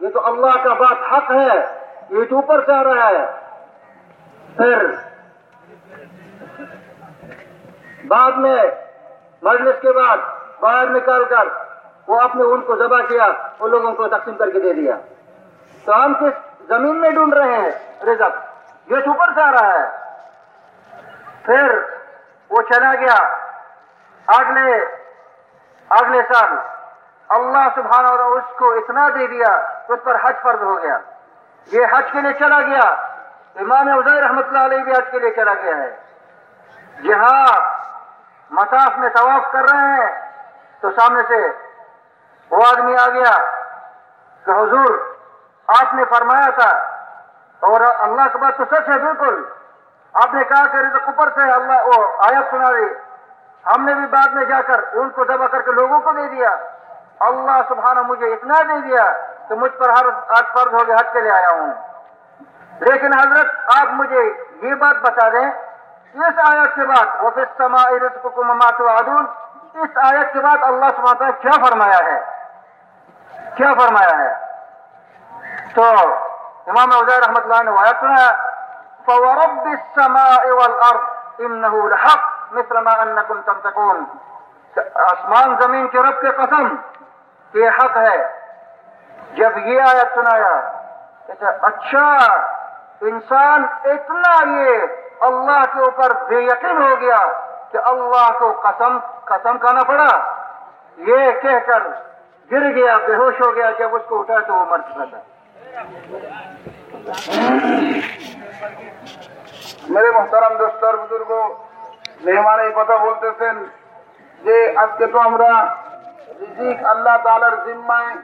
Speaker 2: یہ تو اللہ کا بات حق ہے۔ ایٹ اوپر سے آ رہا ہے۔ پھر بعد میں مجلس کے بعد باہر نکال کر وہ آپ نے ان کو ذبح کیا، ان لوگوں کو تقسیم کر کے دے دیا۔ تو ہم کس زمین میں ڈھونڈ رہے ہیں؟ رزق۔ یہ اوپر سے آ رہا ہے۔ پھر وہ چلا گیا۔ اگلے اگلے سال اللہ سبحانہ اور اس کو اتنا دے دیا، اس پر حج فرض ہو گیا۔ یہ حج کے لیے چلا گیا۔ امام عزیر رحمت اللہ علیہ بھی حج کے لیے چلا گیا ہے۔ جہاں مطاف میں طواف کر رہے ہیں۔ تو سامنے سے وہ آدمی آ گیا کہ حضور، آپ نے فرمایا تھا، اور اللہ کے بات تو سچ ہے بالکل۔ آپ نے کہا کہ رزق اوپر سے اللہ وہ آیت سنا رہی ہم نے بھی بعد میں جا کر ان کو دبا کر کے لوگوں کو دے دیا۔ اللہ سبحانہ مجھے اتنا دے دیا کہ مجھ پر ہر آج فرض ہو گئے حج کے لیے آیا ہوں۔ لیکن حضرت، آپ مجھے یہ بات بتا دیں، اس آیت کے بعد وہ پھر سما عرت کو اس آیت کے بعد اللہ سبحانہ تعالیٰ کیا فرمایا ہے؟ کیا فرمایا ہے؟ تو امام عزیر رحمۃ اللہ نے وایت سنایا، فورب السماء والارض انه لحق مثل ما انكم تنطقون آسمان زمین کے رب کے قسم کہ حق ہے۔ جب یہ آیا سنایا کہ اچھا انسان اتنا یہ اللہ کے اوپر بے یقین ہو گیا کہ اللہ کو قسم قسم کھانا پڑا۔ یہ کہہ کر گر گیا، بے ہوش ہو گیا، جب اس کو اٹھا تو
Speaker 1: وہ مر چکا تھا میرے محترم دوست اور بزرگوں، مہمان ہی پتہ بولتے تھے، یہ যে کے تو ہمارا রিজিক আল্লাহ তালার জিম্মায়,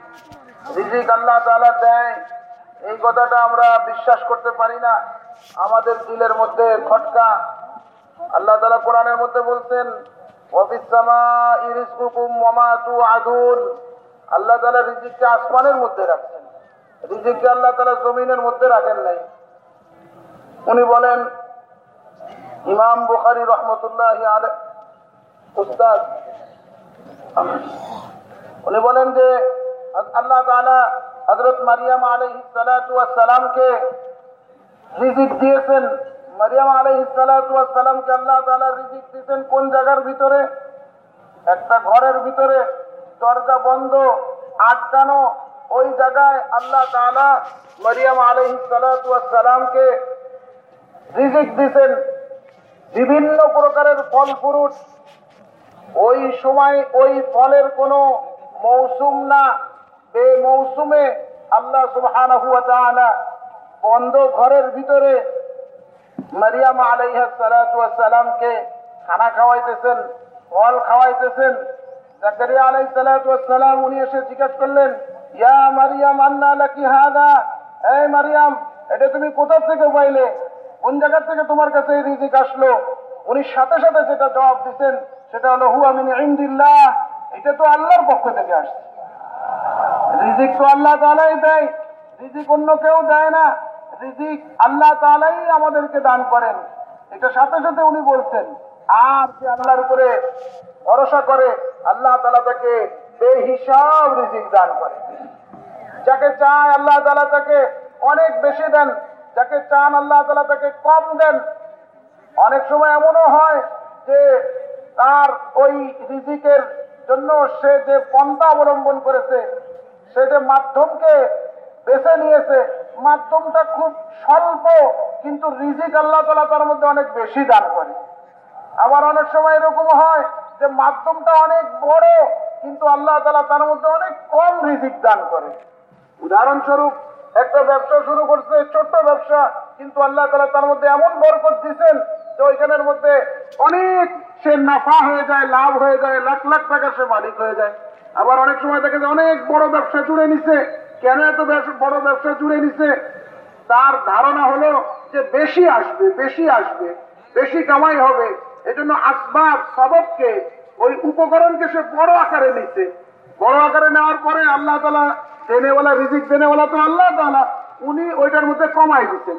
Speaker 1: রিজিক আল্লাহ তালা দেয়। এই কথাটা আমরা বিশ্বাস করতে পারি না। আমাদের দিলের মধ্যে খটকা। আল্লাহ তালা কোরআনের মধ্যে বলছেন আল্লাহ তালা রিজিককে আসমানের মধ্যে রাখছেন। রিজিককে আল্লাহ তালা জমিনের মধ্যে রাখেন নাই। উনি বলেন, ইমাম বুখারি রহমতুল্লাহ উস্তাদ উনি বলেন যে, আল্লাহ তাআলা হযরত মারিয়াম আলাইহিস সালাতু ওয়াস সালামকে রিজিক দিয়েছেন। মারিয়াম আলাইহিস সালাতু ওয়াস সালামকে আল্লাহ তাআলা রিজিক দিয়েছেন কোন জায়গার ভিতরে? একটা ঘরের ভিতরে। দরজা বন্ধ, আটকানো, ওই জায়গায় আল্লাহ তাআলা মারিয়াম আলাইহিস সালাতু ওয়াস সালামকে রিজিক দিয়েছেন। বিভিন্ন প্রকারের ফল ফুরুট ওই সময় ওই ফলের কোনো মৌসুম না। বে মৌসুমে আল্লাহ তাআলা বন্ধ ঘরের ভিতরে মারিয়াম আলাইহা সালাতু খানা খাওয়াইতেছেন, ফল খাওয়াইতেছেন। জাকারিয়া আলাইহিস সালাতু ওয়াস সালাম উনি এসে জিজ্ঞেস করলেন, ইয়া মারিয়াম, আন্না লাকি হাদা? এই মারিয়াম, এটা তুমি কোথা থেকে পাইলে? কোন জায়গা থেকে তোমার কাছে এই রিজিক আসলো? উনি সাথে সাথে যেটা জবাব দিচ্ছেন সেটা হলো, হুয়া মিন ইনদিল্লাহ। এটা তো আল্লাহর পক্ষ থেকে আসছে। রিজিক তো আল্লাহ তালাই দেয়, রিজিক অন্য কেউ দেয় না। রিজিক আল্লাহ তালাই আমাদেরকে দান করেন। এটা সাথে সাথে উনি বলছেন, আর যে আল্লাহর উপরে ভরসা করে, আল্লাহ তালা তাকে বেহিসাব রিজিক দান করে যাকে চায় আল্লাহ তালা তাকে অনেক বেশি দেন, যাকে চান আল্লাহ তালা তাকে কম দেন। অনেক সময় এমনও হয় যে তার ওই রিজিকের জন্য সে যে পন্থা অবলম্বন করেছে, সে যে মাধ্যমকে বেছে নিয়েছে, মাধ্যমটা খুব স্বল্প, কিন্তু রিজিক আল্লাহ তালা তার মধ্যে অনেক বেশি দান করে। আবার অনেক সময় এরকম হয় যে মাধ্যমটা অনেক বড়, কিন্তু আল্লাহ তালা তার মধ্যে অনেক কম রিজিক দান করে। উদাহরণস্বরূপ, একটা ব্যবসা শুরু করছে, ছোট্ট ব্যবসা, কিন্তু আল্লাহ তালা তার মধ্যে এমন বরকত দিচ্ছেন যে ওইখানের মধ্যে অনেক সে নাফা হয়ে যায়, লাভ হয়ে যায়, লাখ লাখ টাকার সে মালিক হয়ে যায়। আবার অনেক সময় দেখে যে অনেক বড় ব্যবসা জুড়ে নিছে। কেন এত বড় ব্যবসা জুড়ে নিছে? তার ধারণা হলো যে বেশি আসবে বেশি আসবে, বেশি কামাই হবে। এজন্য আসবাব সবককে, ওই উপকরণকে সে বড় আকারে নিচ্ছে বড় আকারে নেওয়ার পরে আল্লাহ তালা দেনেওয়ালা, রিজিক দেনেওয়ালা তো আল্লাহ তালা উনি ওইটার মধ্যে কমাই দিচ্ছেন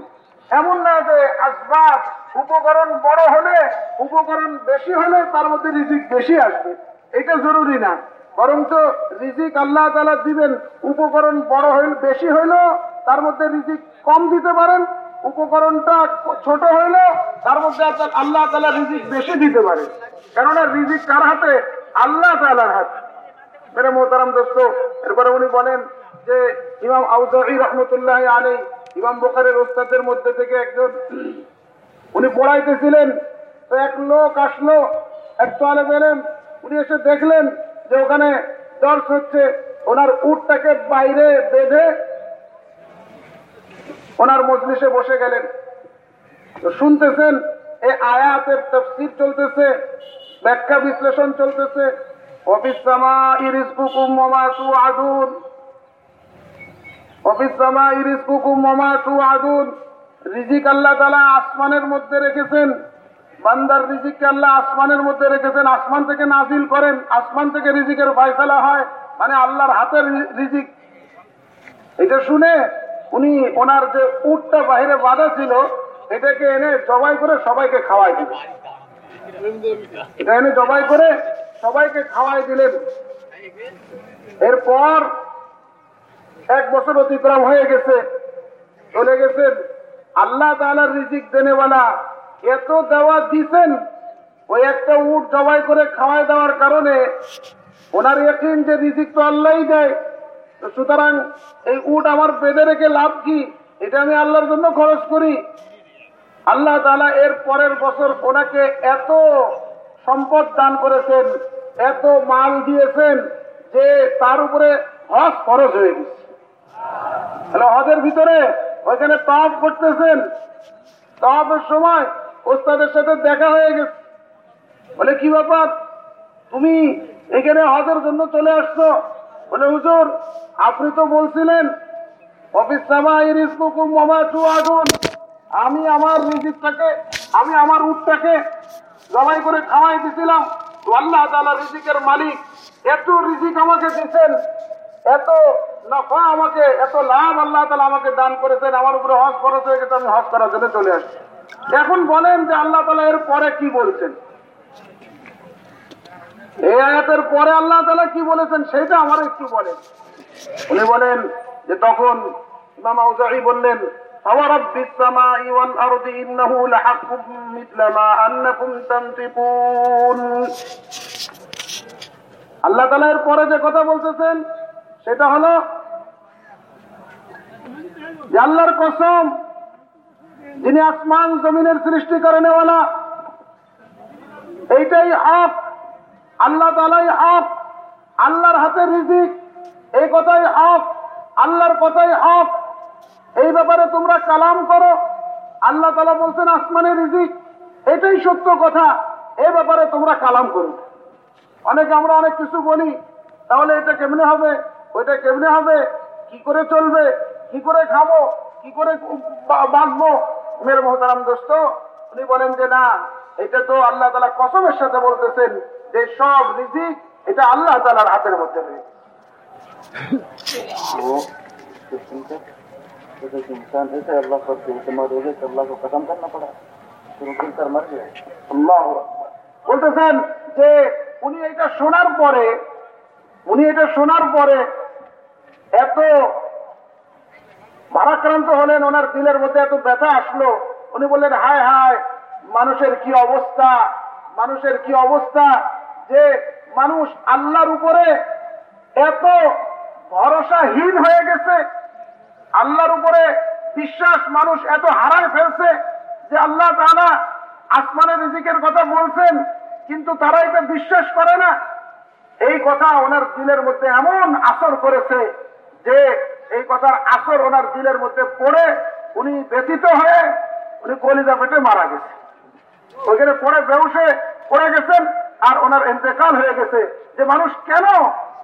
Speaker 1: এমন না যে আসবাব উপকরণ বড় হলে উপকরণ বেশি হলে তার মধ্যে রিজিক বেশি আসবে। এটা জরুরি না। বরঞ্চ রিজিক আল্লাহ তালা দিবেন, উপকরণ বড় হইল, বেশি হইলেও তার মধ্যে রিজিক কম দিতে পারেন। উপকরণটা ছোট হইলেও তার মধ্যে আল্লাহ তালা রিজিক বেশি দিতে পারে কেননা রিজিক কার হাতে? আল্লাহ তালার হাতে। মেরে মোহতারাম দোস্ত, এরপরে উনি বলেন যে, ইমাম আউজাই রহমতুল্লাহ আলী ইমাম বোখারের ওস্তাদের মধ্যে থেকে একজন, উনি পড়াইতেছিলেন, তো এক লোক আসলো, এক তোয়ালে পেলেন উনি এসে দেখলেন যে ওখানে দর্শ হচ্ছে, ওনার উটটাকে বাইরে বেঁধে ওনার মজলিসে বসে গেলেন। তো শুনতেছেন, এই আয়াতের তফসির চলতেছে, ব্যাখ্যা বিশ্লেষণ চলতেছে অফিস সামা সামা ইরিসকুকুম মামা তু আদুন রিজিক আল্লাহ তালা আসমানের মধ্যে রেখেছেন। বান্দার রিজিককে আল্লাহ আসমানের মধ্যে রেখেছেন। আসমান থেকে নাজিল করেন। আসমান থেকে রিজিকের ফয়সালা হয়। মানে আল্লাহর হাতের রিজিক। এটা শুনে উনি ওনার যে উটটা বাহিরে বাঁধা ছিল, এটাকে এনে জবাই করে সবাইকে খাওয়াই দিলেন। এটা এনে জবাই করে সবাইকে খাওয়াই দিলেন। এরপর এক বছর অতিক্রম হয়ে গেছে। চলে গেছেন। আল্লাহ তালার রিজিক দেনেওয়ালা। এত দেওয়া দিছেন ওই একটা উট জবাই করে খাওয়াই দেওয়ার কারণে ওনার একদিন যে রিজিক তো আল্লাহই দেয়। সুতরাং এই উট আমার বেঁধে রেখে লাভ কি? এটা আমি আল্লাহর জন্য খরচ করি। আল্লাহ তালা এর পরের বছর ওনাকে এত সম্পদ দান করেছেন, এত মাল দিয়েছেন যে তার উপরে হজ খরচ হয়ে গেছে। তাহলে হজের ভিতরে ওইখানে তফ করতেছেন। তফের সময় ওস্তাদের সাথে দেখা হয়ে গেছে। বলে, কি ব্যাপার? তুমি এখানে হজের জন্য চলে আসছো? বলে, হুজুর, আপনি তো বলছিলেন, অফিস আগুন আমি আমার রিজিকটাকে আমি আমার উটটাকে জবাই করে খাওয়াই দিছিলাম। আল্লাহ তাআলা রিজিকের মালিক, এত রিজিক আমাকে দিছেন, এত নফা আমাকে এত লাভ আল্লাহ তালা আমাকে দান করেছেন, আমার উপরে হজ খরচ হয়ে গেছে, আমি হজ করার জন্য চলে আসছি। এখন বলেন যে আল্লাহ তালা এর পরে কি বলছেন? এই আয়াতের পরে আল্লাহ তালা কি বলেছেন সেটা আমার একটু বলেন। উনি বলেন যে তখন ইমাম আউজাহি বললেন আল্লাহ তালা এর পরে যে কথা বলতেছেন সেটা হলো যে আল্লাহর কসম, যিনি আসমান জমিনের সৃষ্টি করে নেওয়ালা এইটাই হক, আল্লাহ তালাই হক, আল্লাহর হাতে রিজিক, এই কথাই হক, আল্লাহর কথাই হক। এই ব্যাপারে তোমরা কালাম করো। আল্লাহ তালা বলছেন আসমানের রিজিক, এটাই সত্য কথা। এই ব্যাপারে তোমরা কালাম করো। অনেকে আমরা অনেক কিছু বলি, তাহলে এটা কেমনে হবে? ওইটা কেমনে হবে কি করে চলবে কি করে খাবো কি করে বা- বাঁচবো মেরে মহতারাম দোস্ত উনি বলেন যে না এটা তো আল্লাহ তালা কসমের সাথে বলতেছেন যে সব রিজিক এটা আল্লাহ তালার হাতের মধ্যে রয়েছে
Speaker 2: जैसे इंसान ऐसे अल्लाह पर एतमाद हो गया कि अल्लाह को खत्म करना पड़ा फिर गिर कर मर गया
Speaker 1: আল্লাহ বলতেছেন যে উনি এটা শোনার পরে উনি এটা শোনার পরে এত ভারাক্রান্ত হলেন, ওনার দিলের মধ্যে এত ব্যথা আসলো। উনি বললেন, হায় হায়, মানুষের কি অবস্থা? মানুষের কি অবস্থা যে মানুষ আল্লাহর উপরে এত ভরসাহীন হয়ে গেছে? আল্লাহর উপরে বিশ্বাস মানুষ এত হারায় ফেলছে যে আল্লাহ তাআলা আসমানের রিজিকের কথা বলছেন, কিন্তু তারা এটা বিশ্বাস করে না। এই কথা ওনার দিলের মধ্যে এমন আসর করেছে যে এই কথার আসর ওনার দিলের মধ্যে পড়ে উনি ব্যথিত হয়ে উনি কলিজা পেটে মারা গেছে। ওইখানে পড়ে বেউসে পড়ে গেছেন আর ওনার ইন্তেকাল হয়ে গেছে। যে মানুষ কেন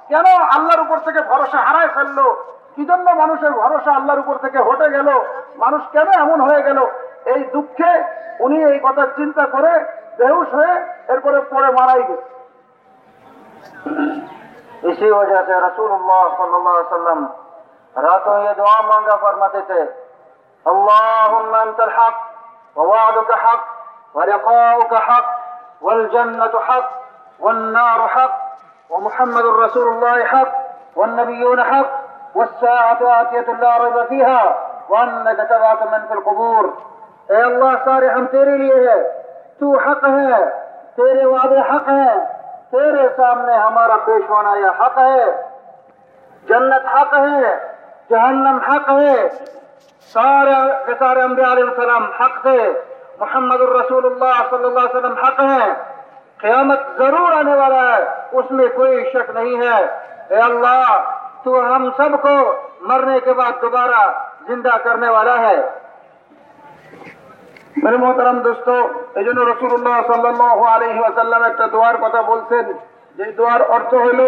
Speaker 1: কেন আল্লাহর উপর থেকে ভরসা হারায় ফেলল? কি জন্য মানুষের ভরসা আল্লাহর উপর থেকে হটে গেল? মানুষ কেন এমন হয়ে গেল? এই দুঃখে উনি এই কথা চিন্তা করে বেহুশ হয়ে এরপরে পড়ে মারাই গেছে।
Speaker 2: اسی وجہ سے رسول اللہ صلی اللہ علیہ وسلم راتوں یہ دعا مانگا فرماتے تھے اللهم انت الحق ووعدك حق ولقاؤك حق والجنة حق والنار حق ومحمد رسول الله حق والنبيون حق والساعة آتية لا ريب فيها وأنك تبعث من في القبور اے اللہ سارے ہم تیرے لیے ہے تو حق ہے تیرے وعدے حق ہیں تیرے سامنے ہمارا پیش ہونا یہ حق ہے۔ جنت حق ہے، جہنم حق ہے۔ سارے سارے انبیاء علیہ السلام حق تھے۔ محمد الرسول اللہ صلی اللہ علیہ وسلم حق ہے قیامت ضرور آنے والا ہے، اس میں کوئی شک نہیں ہے۔ اے اللہ، تو ہم سب کو مرنے کے بعد دوبارہ زندہ کرنے والا ہے۔
Speaker 1: মেরে মোহতারাম দোস্ত এই জন্য রসুল্লাহ সাল্লাহ আলহি আসাল্লাম একটা দোয়ার কথা বলছেন। যে দোয়ার অর্থ হইল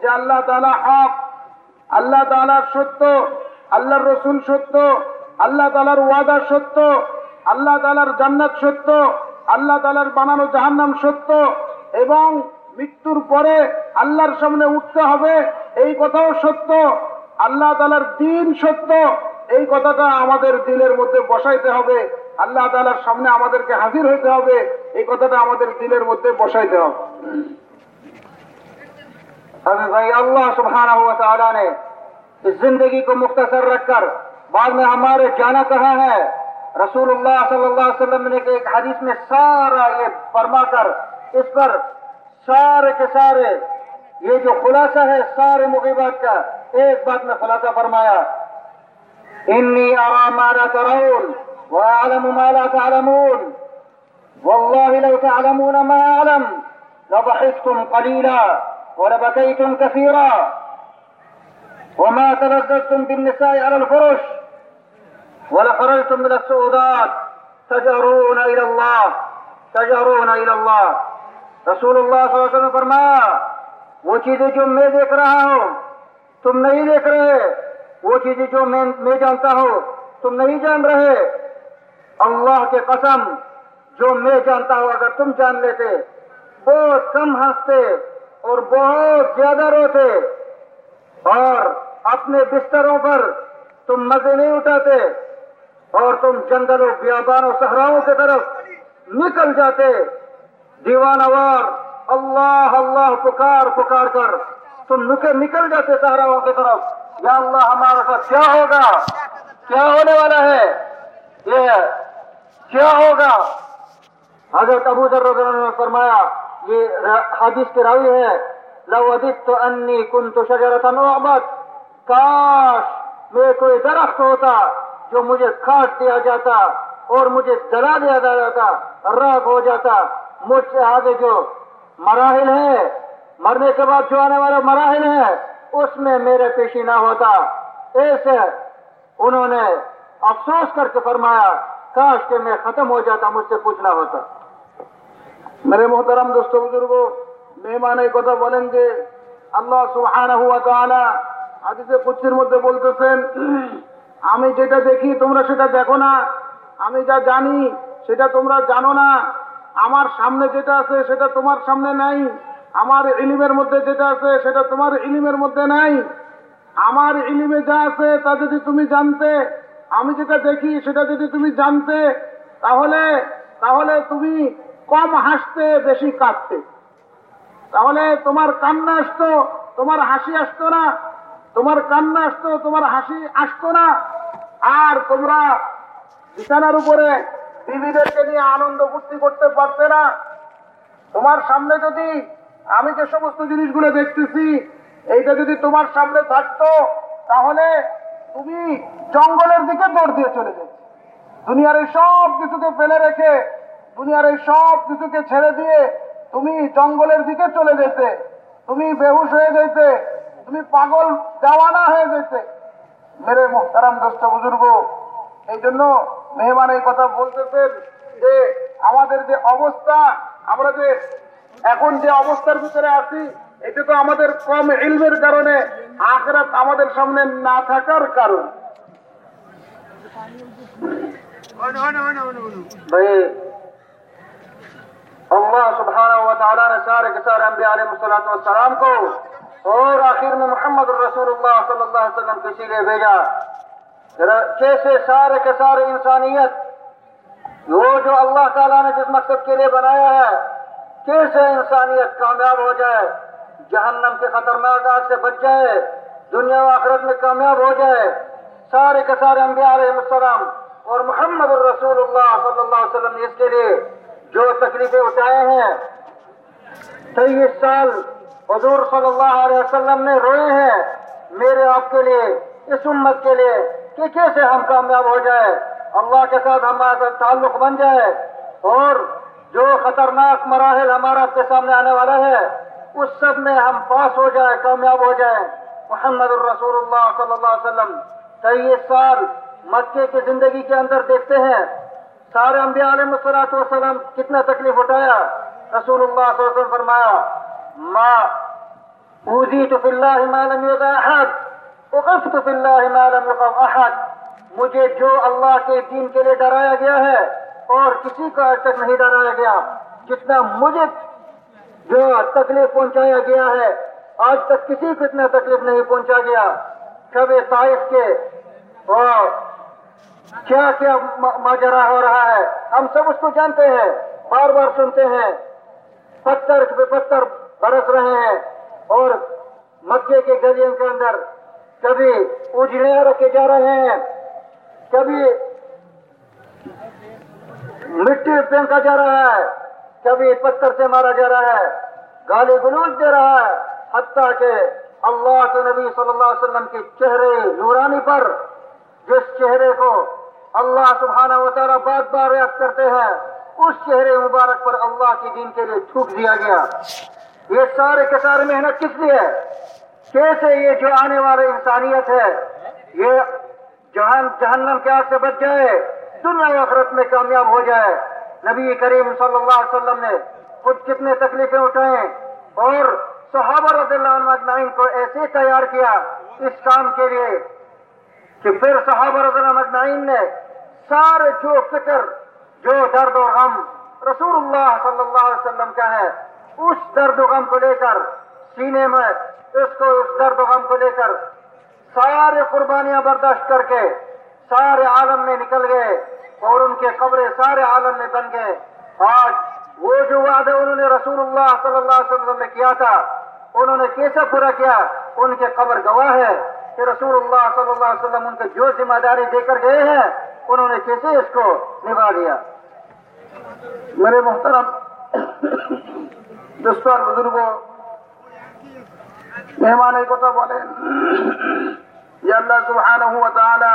Speaker 1: যে আল্লাহ তালা হক, আল্লাহ তালার সত্য, আল্লাহর রসুল সত্য, আল্লাহ তালার ওয়াদা সত্য, আল্লাহ তালার জান্নাত সত্য, আল্লাহ তালার বানানো জাহান্নাম সত্য, এবং মৃত্যুর পরে আল্লাহর সামনে উঠতে হবে, এই কথাও সত্য। আল্লাহ তালার দিন সত্য, এই কথাটা আমাদের দিলের মধ্যে বসাইতে হবে। আল্লাহ তালার সামনে আমাদেরকে হাজির হতে হবে। এই কথাটা আমাদের দিলের মধ্যে বসাইতে হবে।
Speaker 2: اللہ سبحانہ نے اس زندگی کو مختصر رکھ کر بعد میں ہمارے جانا کہاں ہے رسول اللہ صلی اللہ علیہ وسلم نے ایک حدیث میں سارا یہ فرما کر اس پر سارے کے سارے، یہ جو خلاصہ ہے سارے مغیبات کا ایک بات میں خلاصہ فرمایا، انی آرا अअलम मा ला तअलमून والله لو تعلمون ما أعلم لضحكتم قليلا ولبكيتم كثيرا وما تلذذتم بالنساء على الفرش ولخرجتم من السعودات تجأرون إلى الله تجأرون إلى الله رسول الله صلى الله عليه وسلم फरमाया वो चीजें जो मैं देख रहा हूँ तुम नहीं देख रहे वो चीजें जो मैं मैं जानता हूँ तुम नहीं जान रहे اللہ کے قسم، جو میں جانتا ہوں، اگر تم جان لیتے، بہت کم ہنستے اور بہت زیادہ روتے۔ اور اپنے بستروں پر تم مزے نہیں اٹھاتے اور تم جنگلوں، بیابانوں، صحراؤں کی طرف نکل جاتے۔ دیوانوار اللہ اللہ، پکار پکار کر تم نکے نکل جاتے صحراؤں کی طرف۔ یا اللہ ہمارا ساتھ کیا ہوگا؟ کیا ہونے والا ہے؟ یہ کیا ہوگا؟ حضرت ابو ذر رضی اللہ عنہ نے فرمایا، یہ حدیث کے راوی ہے، لو وددت انی کنت شجرة اعبد۔ کاش میں کوئی درخت ہوتا جو مجھے کاٹ دیا جاتا اور مجھے جلا دیا جاتا راگ ہو جاتا۔ مجھ سے آگے جو مراحل ہیں، مرنے کے بعد جو آنے والے مراحل ہیں، اس میں میرے پیشی نہ ہوتا۔ ایسے انہوں نے افسوس کر کے فرمایا काश के मैं खत्म हो जाता मुझसे पूछना होता
Speaker 1: মেরে মোহতারাম দোস্ত বুজুর্গ মেহমান এই কথা বলেন যে আল্লাহ সুবহানাহু ওয়া তাআলা হাদিসে কুদসির মধ্যে বলতেছেন আমি যেটা দেখি তোমরা সেটা দেখো না আমি যা জানি সেটা তোমরা জানো না আমার সামনে যেটা আছে সেটা তোমার সামনে নাই আমার ইলিমের মধ্যে যেটা আছে সেটা তোমার ইলিমের মধ্যে নাই আমার ইলিমে যা আছে তা যদি তুমি জানতে আমি যেটা দেখি, সেটা যদি তুমি জানতে, তাহলে তাহলে তুমি কম হাসতে, বেশি কাঁদতে। তাহলে তোমার কান্না আসতো, তোমার হাসি আসতো না। তোমার কান্না আসতো, তোমার হাসি আসতো না। আর তোমরা বিছানার উপরে বিবিদেরকে নিয়ে আনন্দ ফুর্তি করতে পারতে না। তোমার সামনে যদি আমি যে সমস্ত জিনিসগুলো দেখতেছি, এইটা যদি তোমার সামনে থাকতো, তাহলে তুমি জঙ্গলের দিকে দৌড় দিয়ে চলে যেতে দুনিয়ার এই সব কিছুকে ফেলে রেখে, দুনিয়ার এই সব কিছুকে ছেড়ে দিয়ে তুমি জঙ্গলের দিকে চলে যেতে তুমি বেহুশ হয়ে যেতে তুমি পাগল, দেওয়ানা হয়ে যেতে মেরে মোহতারাম দোস্ত বুজুর্গ, এই জন্য মেহমান এই কথা বলতেছেন যে, আমাদের যে অবস্থা, আমরা যে এখন যে অবস্থার ভিতরে আছি এটা তো আমাদের কম ইলমের কারণে আখরাত আমাদের সামনে না থাকার কারণ
Speaker 2: جہنم کے خطرناک آگ سے بچ جائے، دنیا و آخرت میں کامیاب ہو جائے۔ سارے کے سارے انبیاء علیہ السلام اور محمد الرسول اللہ صلی اللہ علیہ وسلم نے اس کے لیے جو تکلیفیں اٹھائے ہیں، تیئیس سال حضور صلی اللہ علیہ وسلم نے روئے ہیں۔ میرے آپ کے لیے، اس امت کے لیے کہ کیسے ہم کامیاب ہو جائے، اللہ کے ساتھ ہمارا تعلق بن جائے اور جو خطرناک مراحل ہمارا آپ کے سامنے آنے والا ہے اس سب میں ہم پاس ہو جائیں، کامیاب ہو جائیں۔ محمد الرسول اللہ صلی اللہ علیہ وسلم کئی سال مکے کی زندگی کے اندر دیکھتے ہیں۔ سارے انبیاء علیہ مسلاط وسلم کتنا تکلیف اٹھایا۔ رسول اللہ صلی اللہ علیہ وسلم فرمایا، ما اوزی تو فی اللہ ما لم یوزا احد اقفت فی اللہ ما لم یقف احد۔ مجھے جو اللہ کے دین کے لیے ڈرایا گیا ہے، اور کسی کو آج تک نہیں ڈرایا گیا۔ جتنا مجھے جو تکلیف پہنچایا گیا ہے، آج تک کسی کو اتنا تکلیف نہیں پہنچا گیا۔ شب تاریخ کے اور کیا کیا ماجرا ہو رہا ہے؟ ہم سب اس کو جانتے ہیں، بار بار سنتے ہیں۔ پتھر بے پتھر برس رہے ہیں اور مکے کے گلیوں کے اندر کبھی اجڑے رکھے جا رہے ہیں، کبھی مٹی پھینکا جا رہا ہے۔ کبھی پتھر سے مارا جا رہا ہے، گالی گلوچ دے رہا ہے، حتیٰ کہ اللہ کے نبی صلی اللہ علیہ وسلم کے چہرے نورانی پر، جس چہرے کو اللہ سبحانہ و تعالیٰ بار بار یاد کرتے ہیں، اس چہرے مبارک پر اللہ کی دین کے لیے تھوک دیا گیا۔ یہ سارے کے سارے محنت کس لیے کیسے یہ جو آنے والے انسانیت ہے، یہ جہان جہنم کے آگ سے بچ جائے، دنیا آخرت میں کامیاب ہو جائے۔ نبی کریم صلی اللہ علیہ وسلم نے خود کتنے تکلیفیں اٹھائیں اور صحابہ رضی اللہ عنہ اجمعین کو ایسے تیار کیا اس کام کے لیے کہ پھر صحابہ رضی اللہ عنہ اجمعین نے سارے جو فکر، جو درد و غم رسول اللہ صلی اللہ علیہ وسلم کا ہے، اس درد و غم کو لے کر سینے میں اس کو، اس درد و غم کو لے کر سارے قربانیاں برداشت کر کے سارے عالم میں نکل گئے اور ان کے قبریں سارے عالم میں بن گئے۔ آج وہ جو وعدہ انہوں نے رسول اللہ صلی اللہ علیہ وسلم نے کیا تھا، انہوں نے کیسا پورا کیا؟ ان کے قبر گواہ ہے کہ رسول اللہ صلی اللہ علیہ وسلم ان کو جو ذمہ داری دے کر گئے ہیں، انہوں نے کیسے اس کو نبھا دیا میرے محترم، دوستوں بزرگوں، مہمان کو تو بولے یا اللہ سبحانہ و تعالی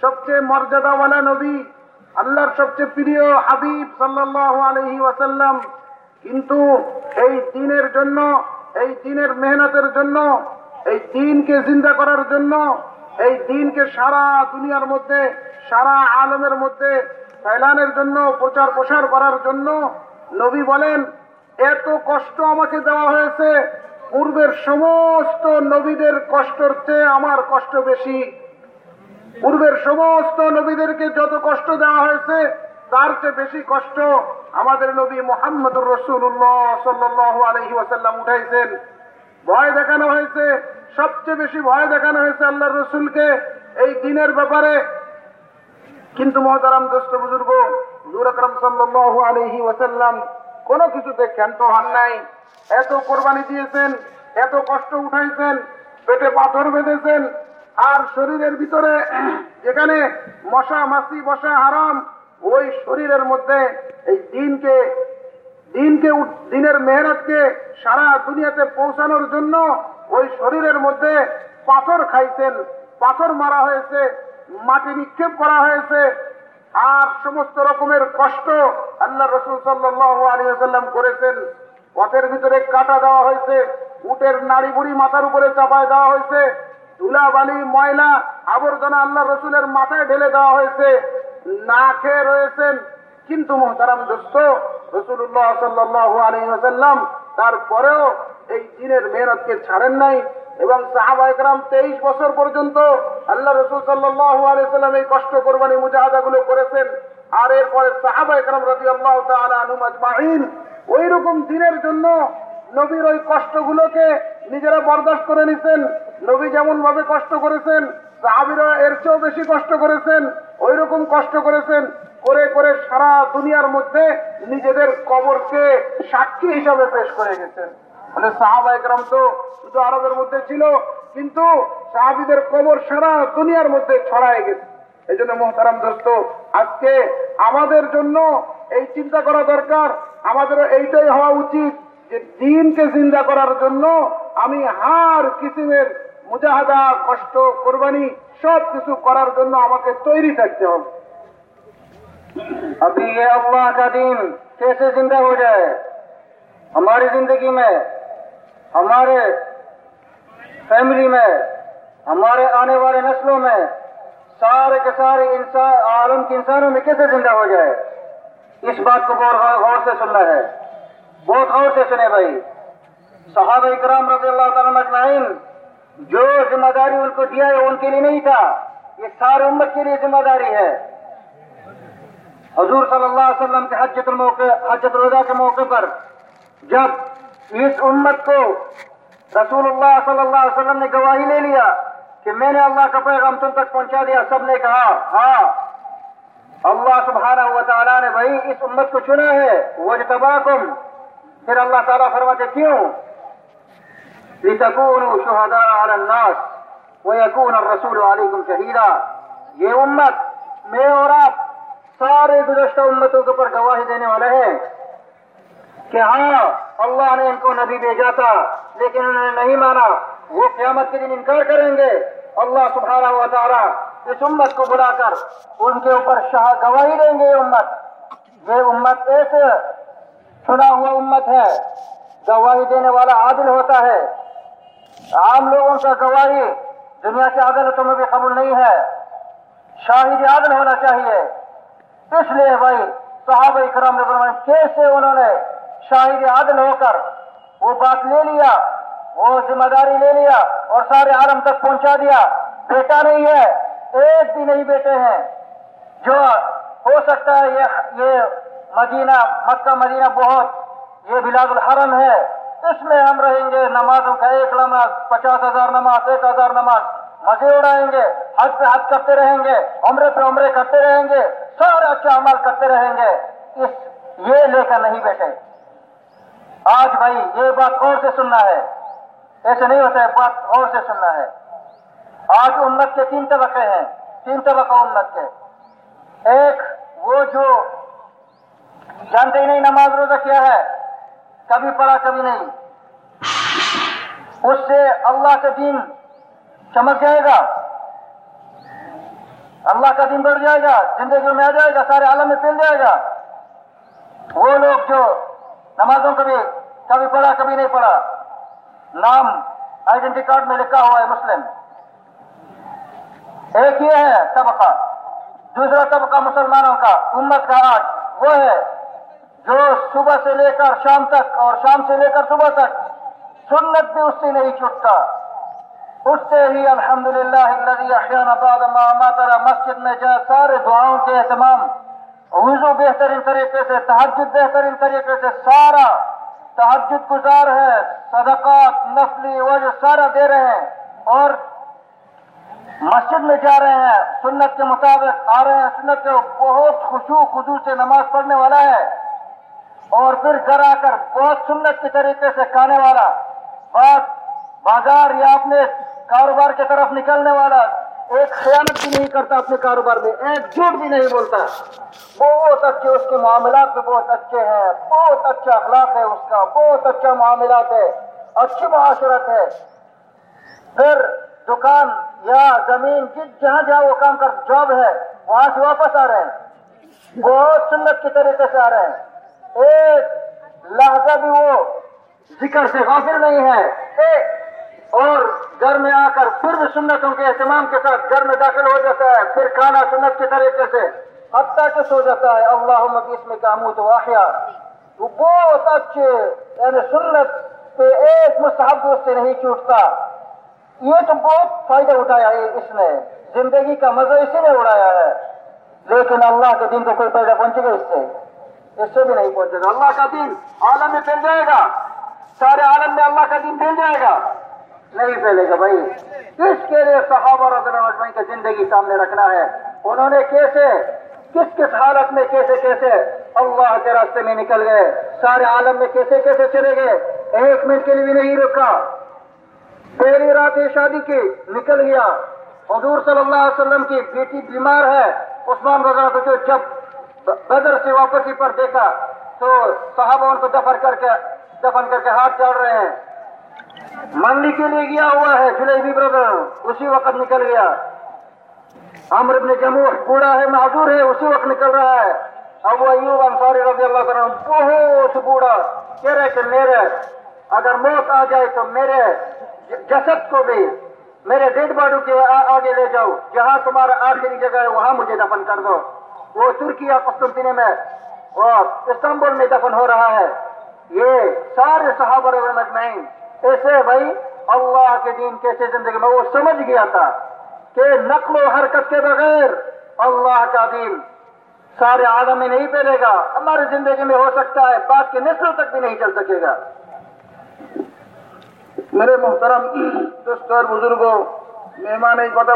Speaker 2: সবচেয়ে মর্যাদাওয়ালা নবী, আল্লাহর সবচেয়ে প্রিয় হাবিব সাল্লাহ আলহি ওয়াসাল্লাম। কিন্তু এই দিনের জন্য, এই দিনের মেহনতের জন্য, এই দিনকে জিন্দা করার জন্য, এই দিনকে সারা দুনিয়ার মধ্যে, সারা আলমের মধ্যে ফেলানের জন্য, প্রচার প্রসার করার জন্য নবী বলেন, এত কষ্ট আমাকে দেওয়া হয়েছে। পূর্বের সমস্ত নবীদের কষ্টর চেয়ে আমার কষ্ট বেশি। পূর্বের সমস্ত নবীদেরকে যত কষ্ট দেওয়া হয়েছে, তার চেয়ে বেশি কষ্ট আমাদের নবী মোহাম্মদুর রসুল্লাহ সাল্লাহ আলহি ওয়াসাল্লাম উঠাইছেন। ভয় দেখানো হয়েছে, সবচেয়ে বেশি ভয় দেখানো হয়েছে আল্লাহ রসুলকে এই দিনের ব্যাপারে। কিন্তু মহতারাম দোস্ত বুজুর্গ, হুজুর আকরাম সাল্লাল্লাহু আলাইহি ওয়াসাল্লাম কোনো কিছুতে ক্ষান্ত হন নাই। এত কোরবানি দিয়েছেন, এত কষ্ট উঠাইছেন, পেটে পাথর বেঁধেছেন আর শরীরের ভিতরে যেখানে মশা, মাছি, বসা, হারাম, ওই শরীরের মধ্যে এই দিনকে দিনকে দিনের মেহনতকে সারা দুনিয়াতে পৌঁছানোর জন্য ওই শরীরের মধ্যে পাথর খাইছেন, পাথর মারা হয়েছে, মাটি নিক্ষেপ করা হয়েছে, আর সমস্ত রকমের কষ্ট আল্লাহ রসুল সাল্লাহ আলী সাল্লাম করেছেন। পথের ভিতরে কাটা দেওয়া হয়েছে, উটের নাড়ি বুড়ি মাথার উপরে চাপায় দেওয়া হয়েছে ধুলা বালি ময়লা, আবর্জনা আল্লাহ রসুলের মাথায় ঢেলে দেওয়া হয়েছে। না খেয়ে রয়েছেন।
Speaker 1: কিন্তু মোহতারাম দোস্ত রসুল্লাহ সাল্লাহ আলহিহাসাল্লাম তারপরেও এই দিনের মেহনতকে ছাড়েন নাই এবং সাহাবা একরাম তেইশ বছর পর্যন্ত আল্লাহ রসুল সাল্লাহ আলাইসাল্লাম এই কষ্ট কোরবানি মুজাহাদাগুলো করেছেন। আর এরপরে সাহাবা একরাম রাজি আল্লাহ তালুমাজমাহিন ওই রকম দিনের জন্য নবীর ওই কষ্টগুলোকে নিজেরা বরদাস্ত করে নিছেন। নবী যেমন ভাবে কষ্ট করেছেন, সাহাবিরা এর চেয়েও বেশি কষ্ট করেছেন ওই রকম কষ্ট করেছেন, করে করে সারা দুনিয়ার মধ্যে নিজেদের কবরকে সাক্ষী হিসাবে পেশ করে গেছেন। মানে সাহাবা একরাম তো শুধু আরবের মধ্যে ছিল, কিন্তু সাহাবিদের কবর সারা দুনিয়ার মধ্যে ছড়ায় গেছে। এই জন্য মোহতারাম দোস্ত, আজকে আমাদের জন্য এই চিন্তা করা দরকার আমাদের এইটাই হওয়া উচিত। যে দিনকে জিন্দা করার জন্য আমি হার কিসিমের মুজাহাদা কষ্ট কোরবানি সব কিছু করার জন্য আমাকে তৈরি থাকতে হবে
Speaker 2: بہت غور سے سنے بھائی۔ صحابہ اکرام رضی اللہ تعالیٰ مجمعین جو ذمہ داری ان کو دیا ہے، ان کے لیے نہیں تھا۔ یہ سارے امت کے لیے ذمہ داری ہے۔ حضور صلی اللہ علیہ وسلم کے حجت الموقع حجت الوداع کے موقع پر جب اس امت کو رسول اللہ صلی اللہ علیہ وسلم نے گواہی لے لیا کہ میں نے اللہ کا پیغام تم تک پہنچا دیا، سب نے کہا ہاں۔ اللہ سبحانہ و تعالیٰ نے بھائی اس امت کو چنا ہے۔ وہ پھر اللہ تعالیٰ فرماتے کیوں؟ لِتَكُونُوا شُهَدَاءَ عَلَى النَّاسِ وَيَكُونَ الرَّسُولُ عَلَيْكُمْ شَهِيدًا یہ امت میں اور آپ سارے گزشتہ امتوں کے اوپر گواہی دینے والے ہیں کہ ہاں اللہ نے ان کو نبی بھیجا تھا، لیکن انہوں نے نہیں مانا۔ وہ قیامت کے دن انکار کریں گے۔ اللہ سبحانہ و تعالیٰ اس امت کو بلا کر ان کے اوپر شاہ گواہی دیں گے۔ یہ امت یہ امت ایسے سنا ہوا امت ہے، گواہی دینے والا عادل ہوتا ہے۔ عام لوگوں کا گواہی دنیا کی عدالتوں میں بھی قبول نہیں ہے۔ شاہد عادل ہونا چاہیے۔ اس لیے بھائی، صحابہ اکرام نے فرمایا، کیسے انہوں نے شاہد عادل ہو کر وہ بات لے لیا، وہ ذمہ داری لے لیا اور سارے عالم تک پہنچا دیا؟ بیٹا نہیں ہے، ایک بھی نہیں بیٹے ہیں۔ جو ہو سکتا ہے یہ مدینہ، مکہ، مدینہ بہت، یہ بلاد الحرم ہے۔ اس میں ہم رہیں گے، نمازوں کا ایک نماز، پچاس ہزار نماز، ایک ہزار نماز۔ مزے اڑائیں گے، حج پہ حج کرتے رہیں گے، عمرے پہ عمرے کرتے رہیں گے، سارے اچھے عمل کرتے رہیں گے۔ اس، یہ لے کر نہیں بیٹھے آج بھائی، یہ بات اور سے سننا ہے۔ ایسے نہیں ہوتا ہے، بات اور سے سننا ہے۔ آج امت کے تین طبقے ہیں، تین طبقہ امت کے۔ ایک، وہ جو جانتے ہی نہیں نماز روزہ کیا ہے؟ کبھی پڑھا، کبھی نہیں۔ اس سے اللہ کا دین چمک جائے گا۔ اللہ کا دین بڑھ جائے گا زندگی میں آ جائے گا، سارے عالم میں پھیل جائے گا۔ وہ لوگ جو نمازوں کبھی کبھی پڑھا، کبھی نہیں پڑھا۔ نام آئیڈینٹی کارڈ میں لکھا ہوا ہے مسلم۔ ایک یہ ہے طبقہ، دوسرا طبقہ مسلمانوں کا، امت کا آج۔ وہ ہے جو صبح سے لے کر شام تک اور شام سے لے کر صبح تک سنت بھی اس سے نہیں چھٹتا۔ اس سے ہی الحمدللہ بعد ما ماتنا مسجد میں جا، سارے دعاؤں کے اہتمام، وضو بہترین طریقے سے تحجد بہترین طریقے سے، سارا تحجد گزار ہے، صدقات، نفلی، وجہ سارا دے رہے ہیں اور مسجد میں جا رہے ہیں، سنت کے مطابق آ رہے ہیں، سنت کے بہت خوشو خوشو سے نماز پڑھنے والا ہے۔ اور پھر گھر آ کر بہت سنت کے طریقے سے کھانے والا بات بازار یا اپنے کاروبار کی طرف نکلنے والا، ایک خیانت بھی نہیں کرتا اپنے کاروبار میں، ایک جھوٹ بھی نہیں بولتا۔ بہت اچھے اس کے معاملات بھی بہت اچھے ہیں، بہت اچھا اخلاق ہے اس کا، بہت اچھا معاملات ہے، اچھی معاشرت ہے۔ پھر دکان یا زمین، جس جہاں جہاں وہ کام کر، جاب ہے، وہاں سے واپس آ رہے ہیں۔ بہت سنت کے طریقے سے آ رہے ہیں۔ ایک لہذا بھی وہ ذکر سے غافر نہیں ہے۔ اور گھر میں آ کر پھر بھی سنتوں کے اہتمام کے ساتھ گھر میں داخل ہو جاتا ہے، پھر کھانا سنت کے طریقے سے حتیٰ کہ سو جاتا ہے۔ اللہ اس میں کام تو واقعہ وہ بہت اچھے یعنی سنت پہ ایک مستحب دوست سے نہیں چھوٹتا یہ تو بہت فائدہ اٹھایا ہے اس نے۔ زندگی کا مزہ اسی نے اڑایا ہے۔ لیکن اللہ کے دن کو کوئی فائدہ پہنچے گا اس سے۔ اس سے بھی نہیں پہنچے گا اللہ کا دین عالم میں پھیل جائے گا سارے عالم میں اللہ کا دین پھیل جائے گا نہیں پھیلے گا بھائی کس کے لیے صحابہ رضی اللہ اجمعین کا زندگی سامنے رکھنا ہے انہوں نے کیسے کس کس حالت میں کیسے کیسے اللہ کے راستے میں نکل گئے سارے عالم میں کیسے کیسے چلے گئے ایک منٹ کے لیے بھی نہیں رکا پہلی رات یہ شادی کی نکل گیا حضور صلی اللہ علیہ وسلم کی بیٹی بیمار ہے عثمان رضا جب بدر سے واپسی پر دیکھا تو صحابہ ان کو دفن کر کے دفن کر کے ہاتھ چڑھ رہے ہیں۔ منگنی کے لیے گیا ہوا ہے جلیبی بردر اسی وقت نکل گیا۔ عمر ابن جموح بوڑھا ہے، معذور ہے، اسی وقت نکل رہا ہے۔ اب وہ ایوب انصاری رضی اللہ عنہ بہت بوڑھا، کہہ رہے کہ میرے، اگر موت آ جائے تو میرے جسد کو بھی، میرے ڈیڈ باڈو کے آگے لے جاؤ، جہاں تمہارا آخری جگہ ہے، وہاں مجھے دفن کر دو۔ وہ ترکی اور میں اور استنبول میں دفن ہو رہا ہے۔ یہ سارے صحابہ مجمعین ایسے بھائی اللہ کے دین کیسے زندگی میں وہ سمجھ گیا تھا کہ نقل و حرکت کے بغیر اللہ کا دین سارے عالم
Speaker 1: میں نہیں پھیلے گا۔ ہماری زندگی
Speaker 2: میں ہو سکتا ہے بات کے نسل تک بھی نہیں چل سکے گا۔
Speaker 1: میرے محترم دوست اور بزرگوں مہمان এই কথা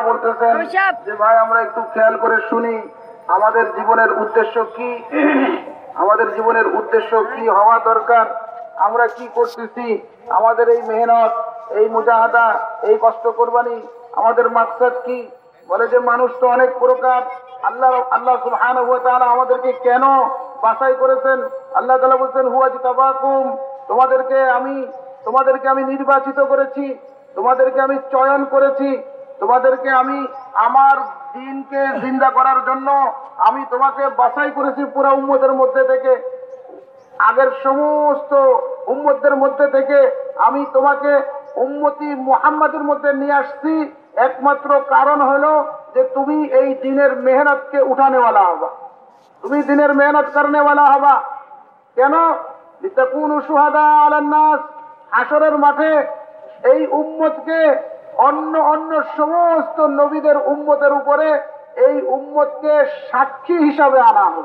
Speaker 3: جب
Speaker 1: যে ভাই ایک تو خیال کرے سنی۔ আমাদের জীবনের উদ্দেশ্য কি? আমাদের জীবনের উদ্দেশ্য কি হওয়া দরকার? আমরা কি করতেছি? আমাদের এই মেহনত, এই মুজাহাদা, এই কষ্ট কোরবানি, আমাদের মাকসাদ কি? বলে যে মানুষ তো অনেক প্রকার। আল্লাহ আল্লাহ তাআলা আমাদেরকে কেন বাসাই করেছেন? আল্লাহ তাআলা বলছেন, হুয়া জিতাবাকুম। তোমাদেরকে আমি তোমাদেরকে আমি নির্বাচিত করেছি। তোমাদেরকে আমি চয়ন করেছি। তোমাদেরকে আমি আমার দিনকে জিন্দা করার জন্য আমি তোমাকে বাছাই করেছি পুরো উম্মতের মধ্যে থেকে। আগের সমস্ত উম্মতদের মধ্যে থেকে আমি তোমাকে উম্মতি মুহাম্মাদের মধ্যে নিয়ে আসছি। একমাত্র কারণ হলো যে তুমি এই দিনের মেহনতকে উঠানেওয়ালা হবা। তুমি দিনের মেহনত করনেওয়ালা হবা। কেন? সুহাদা আলান নাস হাসরের মাঠে এই উম্মতকে অন্য অন্য সমস্ত নবীদের উম্মতের উপরে এই উম্মতকে সাক্ষী হিসাবে আনা হবে।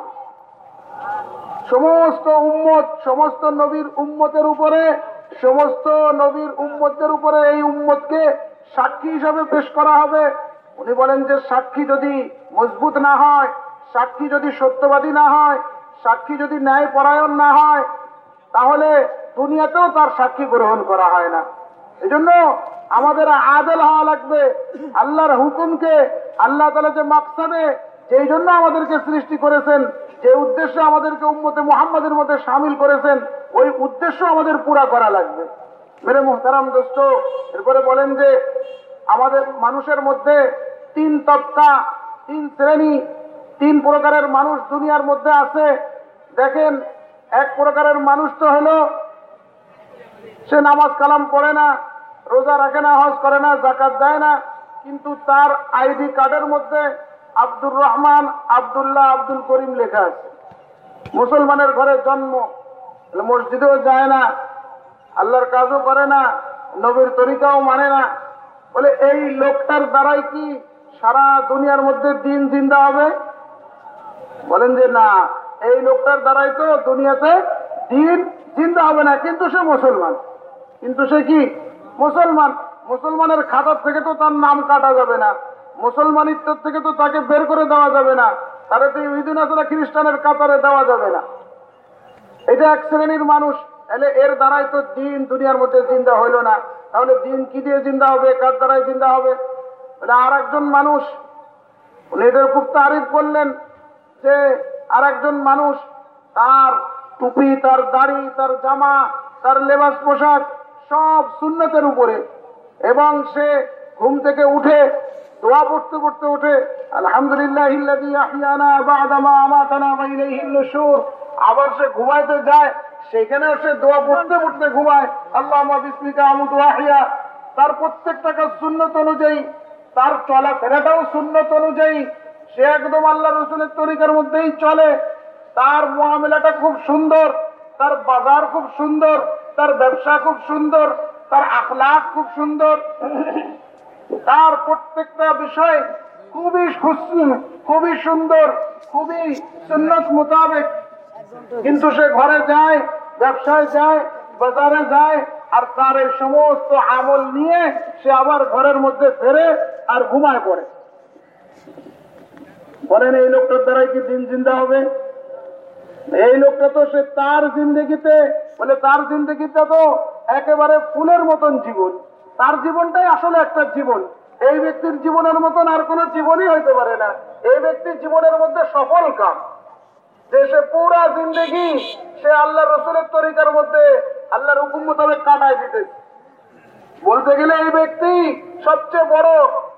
Speaker 1: সমস্ত উম্মত, সমস্ত নবীর উম্মতের উপরে, সমস্ত নবীর উম্মতদের উপরে এই উম্মতকে সাক্ষী হিসাবে পেশ করা হবে। উনি বলেন যে সাক্ষী যদি মজবুত না হয়, সাক্ষী যদি সত্যবাদী না হয়, সাক্ষী যদি ন্যায় পরায়ণ না হয়, তাহলে দুনিয়াতেও তার সাক্ষী গ্রহণ করা হয় না। এজন্য আমাদের আদেল হওয়া লাগবে। আল্লাহর হুকুমকে আল্লাহ তালা যে মাকসাদে, যেই জন্য আমাদেরকে সৃষ্টি করেছেন, যে উদ্দেশ্যে আমাদেরকে উম্মতে মোহাম্মদের মধ্যে সামিল করেছেন, ওই উদ্দেশ্য আমাদের পুরা করা লাগবে। মেরে মোহতারাম দোস্ত, এরপরে বলেন যে, আমাদের মানুষের মধ্যে তিন তবকা তিন শ্রেণি, তিন প্রকারের মানুষ দুনিয়ার মধ্যে আছে। দেখেন, এক প্রকারের মানুষ তো হলো, সে নামাজ কালাম পড়ে না রোজা রাখে না, হজ করে না জাকাত দেয় না, কিন্তু তার আইডি কার্ডের মধ্যে আব্দুর রহমান আবদুল্লাহ আব্দুল করিম লেখা আছে। মুসলমানের ঘরে জন্ম মসজিদেও যায় না, আল্লাহর কাজও করে না, নবীর তরিকাও মানে না। বলে এই লোকটার দ্বারাই কি সারা দুনিয়ার মধ্যে দিন জিন্দা হবে? বলেন যে না, এই লোকটার দ্বারাই তো দুনিয়াতে দিন জিন্দা হবে না, কিন্তু সে মুসলমান। কিন্তু সে কি মুসলমান, মুসলমানের খাতার থেকে তো তার নাম কাটা যাবে না। মুসলমানিত্ব থেকে তো তাকে বের করে দেওয়া যাবে না। তারা তো ইহুদিন আসলে খ্রিস্টানের কাতারে দেওয়া যাবে না। এটা এক শ্রেণির মানুষ, তাহলে এর দ্বারাই তো দিন দুনিয়ার মধ্যে জিন্দা হইল না। তাহলে দিন কি দিয়ে জিন্দা হবে, কার দ্বারাই জিন্দা হবে? আর একজন মানুষ, উনি এটার খুব তারিফ করলেন যে আর একজন মানুষ, তার টুপি, তার দাড়ি, তার জামা, তার লেবাস পোশাক সব শূন্যতের উপরে। এবং সে ঘুম থেকে উঠে দোয়া পড়তে পড়তে উঠে, আলহামদুলিল্লাহ আবার সে ঘুমাইতে যায়, সেখানেও সে দোয়া পড়তে পড়তে ঘুমায়, আল্লাহুম্মা বিসমিকা আমুতু ওয়া আহইয়া তার প্রত্যেকটা কাজ সুন্নত অনুযায়ী, তার চলাফেরাটাও সুন্নত অনুযায়ী, সে একদম আল্লাহ রসুলের তরিকার মধ্যেই চলে। তার মহামেলাটা খুব সুন্দর, তার বাজার খুব সুন্দর তার ব্যবসা খুব সুন্দর, তার আখলাক খুব সুন্দর। তার প্রত্যেকটা বিষয় খুবই খুবই সুন্দর, খুবই সুন্নত মোতাবেক। কিন্তু সে ঘরে যায়, ব্যবসায় যায়, বাজারে যায়, আর তার এই সমস্ত আমল নিয়ে সে আবার ঘরের মধ্যে ফেরে আর ঘুমায় পড়ে। বলেন, এই লোকটার দ্বারাই কি দিন জিন্দা হবে? এই লোকটা তো সে তার জিন্দগিতে বলে তার জিন্দগিটা তো একেবারে ফুলের মতন জীবন। তার জীবনটাই আসলে একটা জীবন। এই ব্যক্তির জীবনের মতন আর কোনো জীবনই হইতে পারে না। এই ব্যক্তির জীবনের মধ্যে সফল কাম? যে সে পুরা জিন্দগি সে আল্লাহ রসুলের তরিকার মধ্যে আল্লাহর হুকুম মোতাবেক কাটায় দিতে বলতে গেলে এই ব্যক্তি সবচেয়ে বড়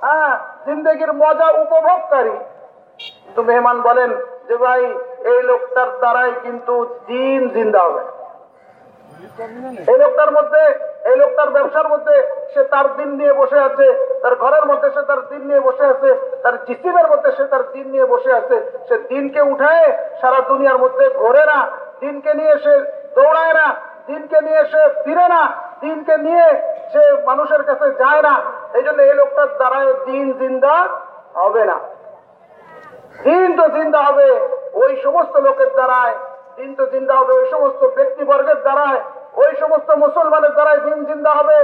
Speaker 1: হ্যাঁ জিন্দগির মজা উপভোগকারী। তো মেহমান বলেন যে ভাই, এই লোকটার দ্বারাই কিন্তু দিন জিন্দা হবে। এই লোকটার মধ্যে, এই লোকটার ব্যবসার মধ্যে সে তার দিন নিয়ে বসে আছে, তার ঘরের মধ্যে সে তার দিন নিয়ে বসে আছে, তার জিসিমের মধ্যে সে তার দিন নিয়ে বসে আছে। সে দিনকে উঠায়, সারা দুনিয়ার মধ্যে ঘোরে না, দিনকে নিয়ে সে দৌড়ায় না, দিনকে নিয়ে সে ফিরে না, দিনকে নিয়ে সে মানুষের কাছে যায় না। এই জন্য এই লোকটার দ্বারায় দিন জিন্দা হবে না। দিন তো জিন্দা হবে, ওই সমস্ত লোকের দ্বারায় দিন তো জিন্দা হবে ওই সমস্ত ব্যক্তিবর্গের দ্বারায়, ওই সমস্ত মুসলমানের দ্বারাই দিন জিন্দা হবে।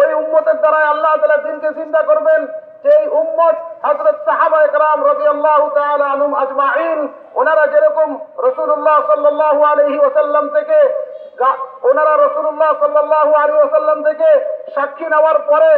Speaker 1: ওই উম্মতের দ্বারাই আল্লাহ তালা দিনকে জিন্দা করবেন। যেই উম্মত হজরত সাহাবা একরাম রবি আল্লাহ আনুম আজমাইন ওনারা যেরকম রসুল্লাহ সাল্লাহ আলহি ওসাল্লাম থেকে ওনারা রসুল্লাহ সাল্লাহ আলী ওসাল্লাম থেকে সাক্ষী নেওয়ার পরে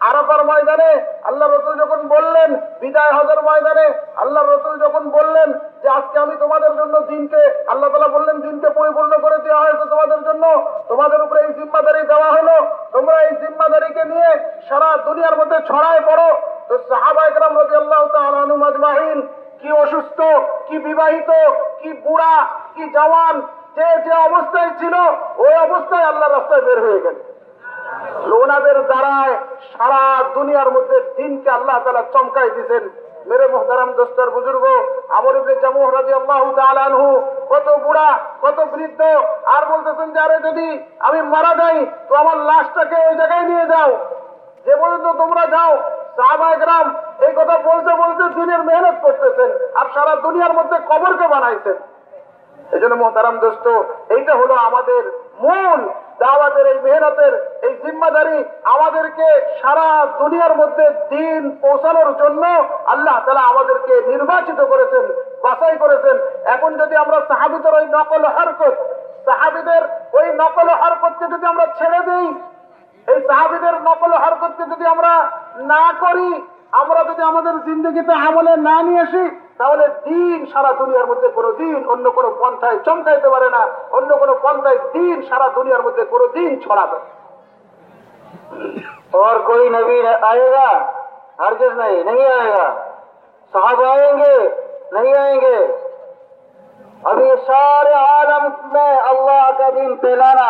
Speaker 1: আরাফার ময়দানে আল্লাহ রসুল যখন বললেন, বিদায় হজর ময়দানে আল্লাহ রসুল যখন বললেন যে আজকে আমি তোমাদের জন্য দিনকে, আল্লাহ তালা বললেন, দিনকে পরিপূর্ণ করে দেওয়া হয়েছে তোমাদের জন্য। তোমাদের উপরে এই জিম্মাদারি দেওয়া হলো। তোমরা এই জিম্মাদারিকে নিয়ে সারা দুনিয়ার মধ্যে ছড়ায় পড়ো। তো সাহাবা একরাম রাজি আল্লাহ তালু মাজমাহিন কি অসুস্থ, কি বিবাহিত, কি বুড়া, কি জওয়ান, যে যে অবস্থায় ছিল, ওই অবস্থায় আল্লাহ রাস্তায় বের হয়ে গেল ওনাদের দ্বারায় সারা দুনিয়ার মধ্যে দিনকে আল্লাহ তালা চমকাই দিয়েছেন। মেরে মোহতারাম দোস্তর বুজুর্গ আমর ইবনে জামুহ রাদিয়াল্লাহু তাআলা আনহু, কত বুড়া, কত বৃদ্ধ, আর বলতেছেন যে, আরে যদি আমি মারা যাই, তো আমার লাশটাকে ওই জায়গায় নিয়ে যাও। যে পর্যন্ত তোমরা যাও, সাহাবা একরাম এই কথা বলতে বলতে দিনের মেহনত করতেছেন আর সারা দুনিয়ার মধ্যে কবরকে বানাইছেন। এই জন্য মোহতারাম দোস্ত, এইটা হলো আমাদের মূল দাওয়াতের এই মেহনতের এই জিম্মাদারি আমাদেরকে সারা দুনিয়ার মধ্যে দিন পৌঁছানোর জন্য আল্লাহ তালা আমাদেরকে নির্বাচিত করেছেন, বাছাই করেছেন। এখন যদি আমরা সাহাবিদের ওই নকল হরকত, সাহাবিদের ওই নকল হরকতকে যদি আমরা ছেড়ে দিই, এই সাহাবিদের নকল হরকতকে যদি আমরা না করি আমরা যদি আমাদের জিন্দগিতে আমলে না নিয়ে আসি তাহলে দিন সারা দুনিয়ার মধ্যে কোনো দিন অন্য কোনো পন্থায় চমকাইতে পারে না অন্য কোনো পন্থায় দিন সারা দুনিয়ার মধ্যে কোনো দিন ছড়াবে
Speaker 2: और कोई नबी न- आएगा हरगिज नहीं नहीं आएगा साहब आएंगे नहीं आएंगे अब ये सारे आलम में अल्लाह का दिन फैलाना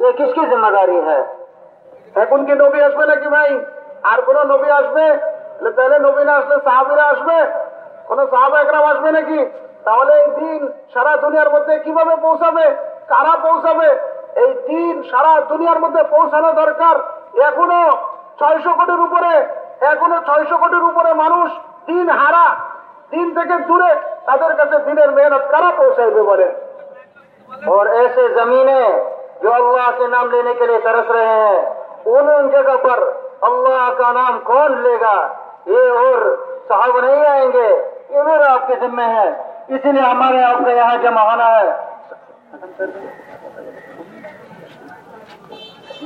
Speaker 2: ये किसकी जिम्मेदारी है
Speaker 1: এখন কি নবী আসবে নাকি ভাই আর কোন নবী আসবে বলে, তাহলে নবী না আসলে সাহাবিরা আসবে কোন সাহাবা একরাম আসবে নাকি তাহলে এই দিন সারা দুনিয়ার মধ্যে কিভাবে পৌঁছাবে কারা পৌঁছাবে এই দিন সারা দুনিয়ার মধ্যে পৌঁছানো দরকার এখনো ছয়শো কোটির উপরে এখনো ছয়শো কোটির উপরে মানুষ দিন হারা দিন থেকে দূরে তাদের কাছে দিনের মেহনত কারা পৌঁছাইবে বলে
Speaker 2: और ऐसे जमीने जो अल्लाह के नाम लेने के लिए तरस रहे हैं उन उन जगह पर اللہ کا نام کون لے گا؟ یہ اور صحابہ نہیں آئیں گے۔ یہ میرا آپ کے ذمہ ہے۔ اس لیے ہمارے آپ کا یہاں جمع ہونا ہے۔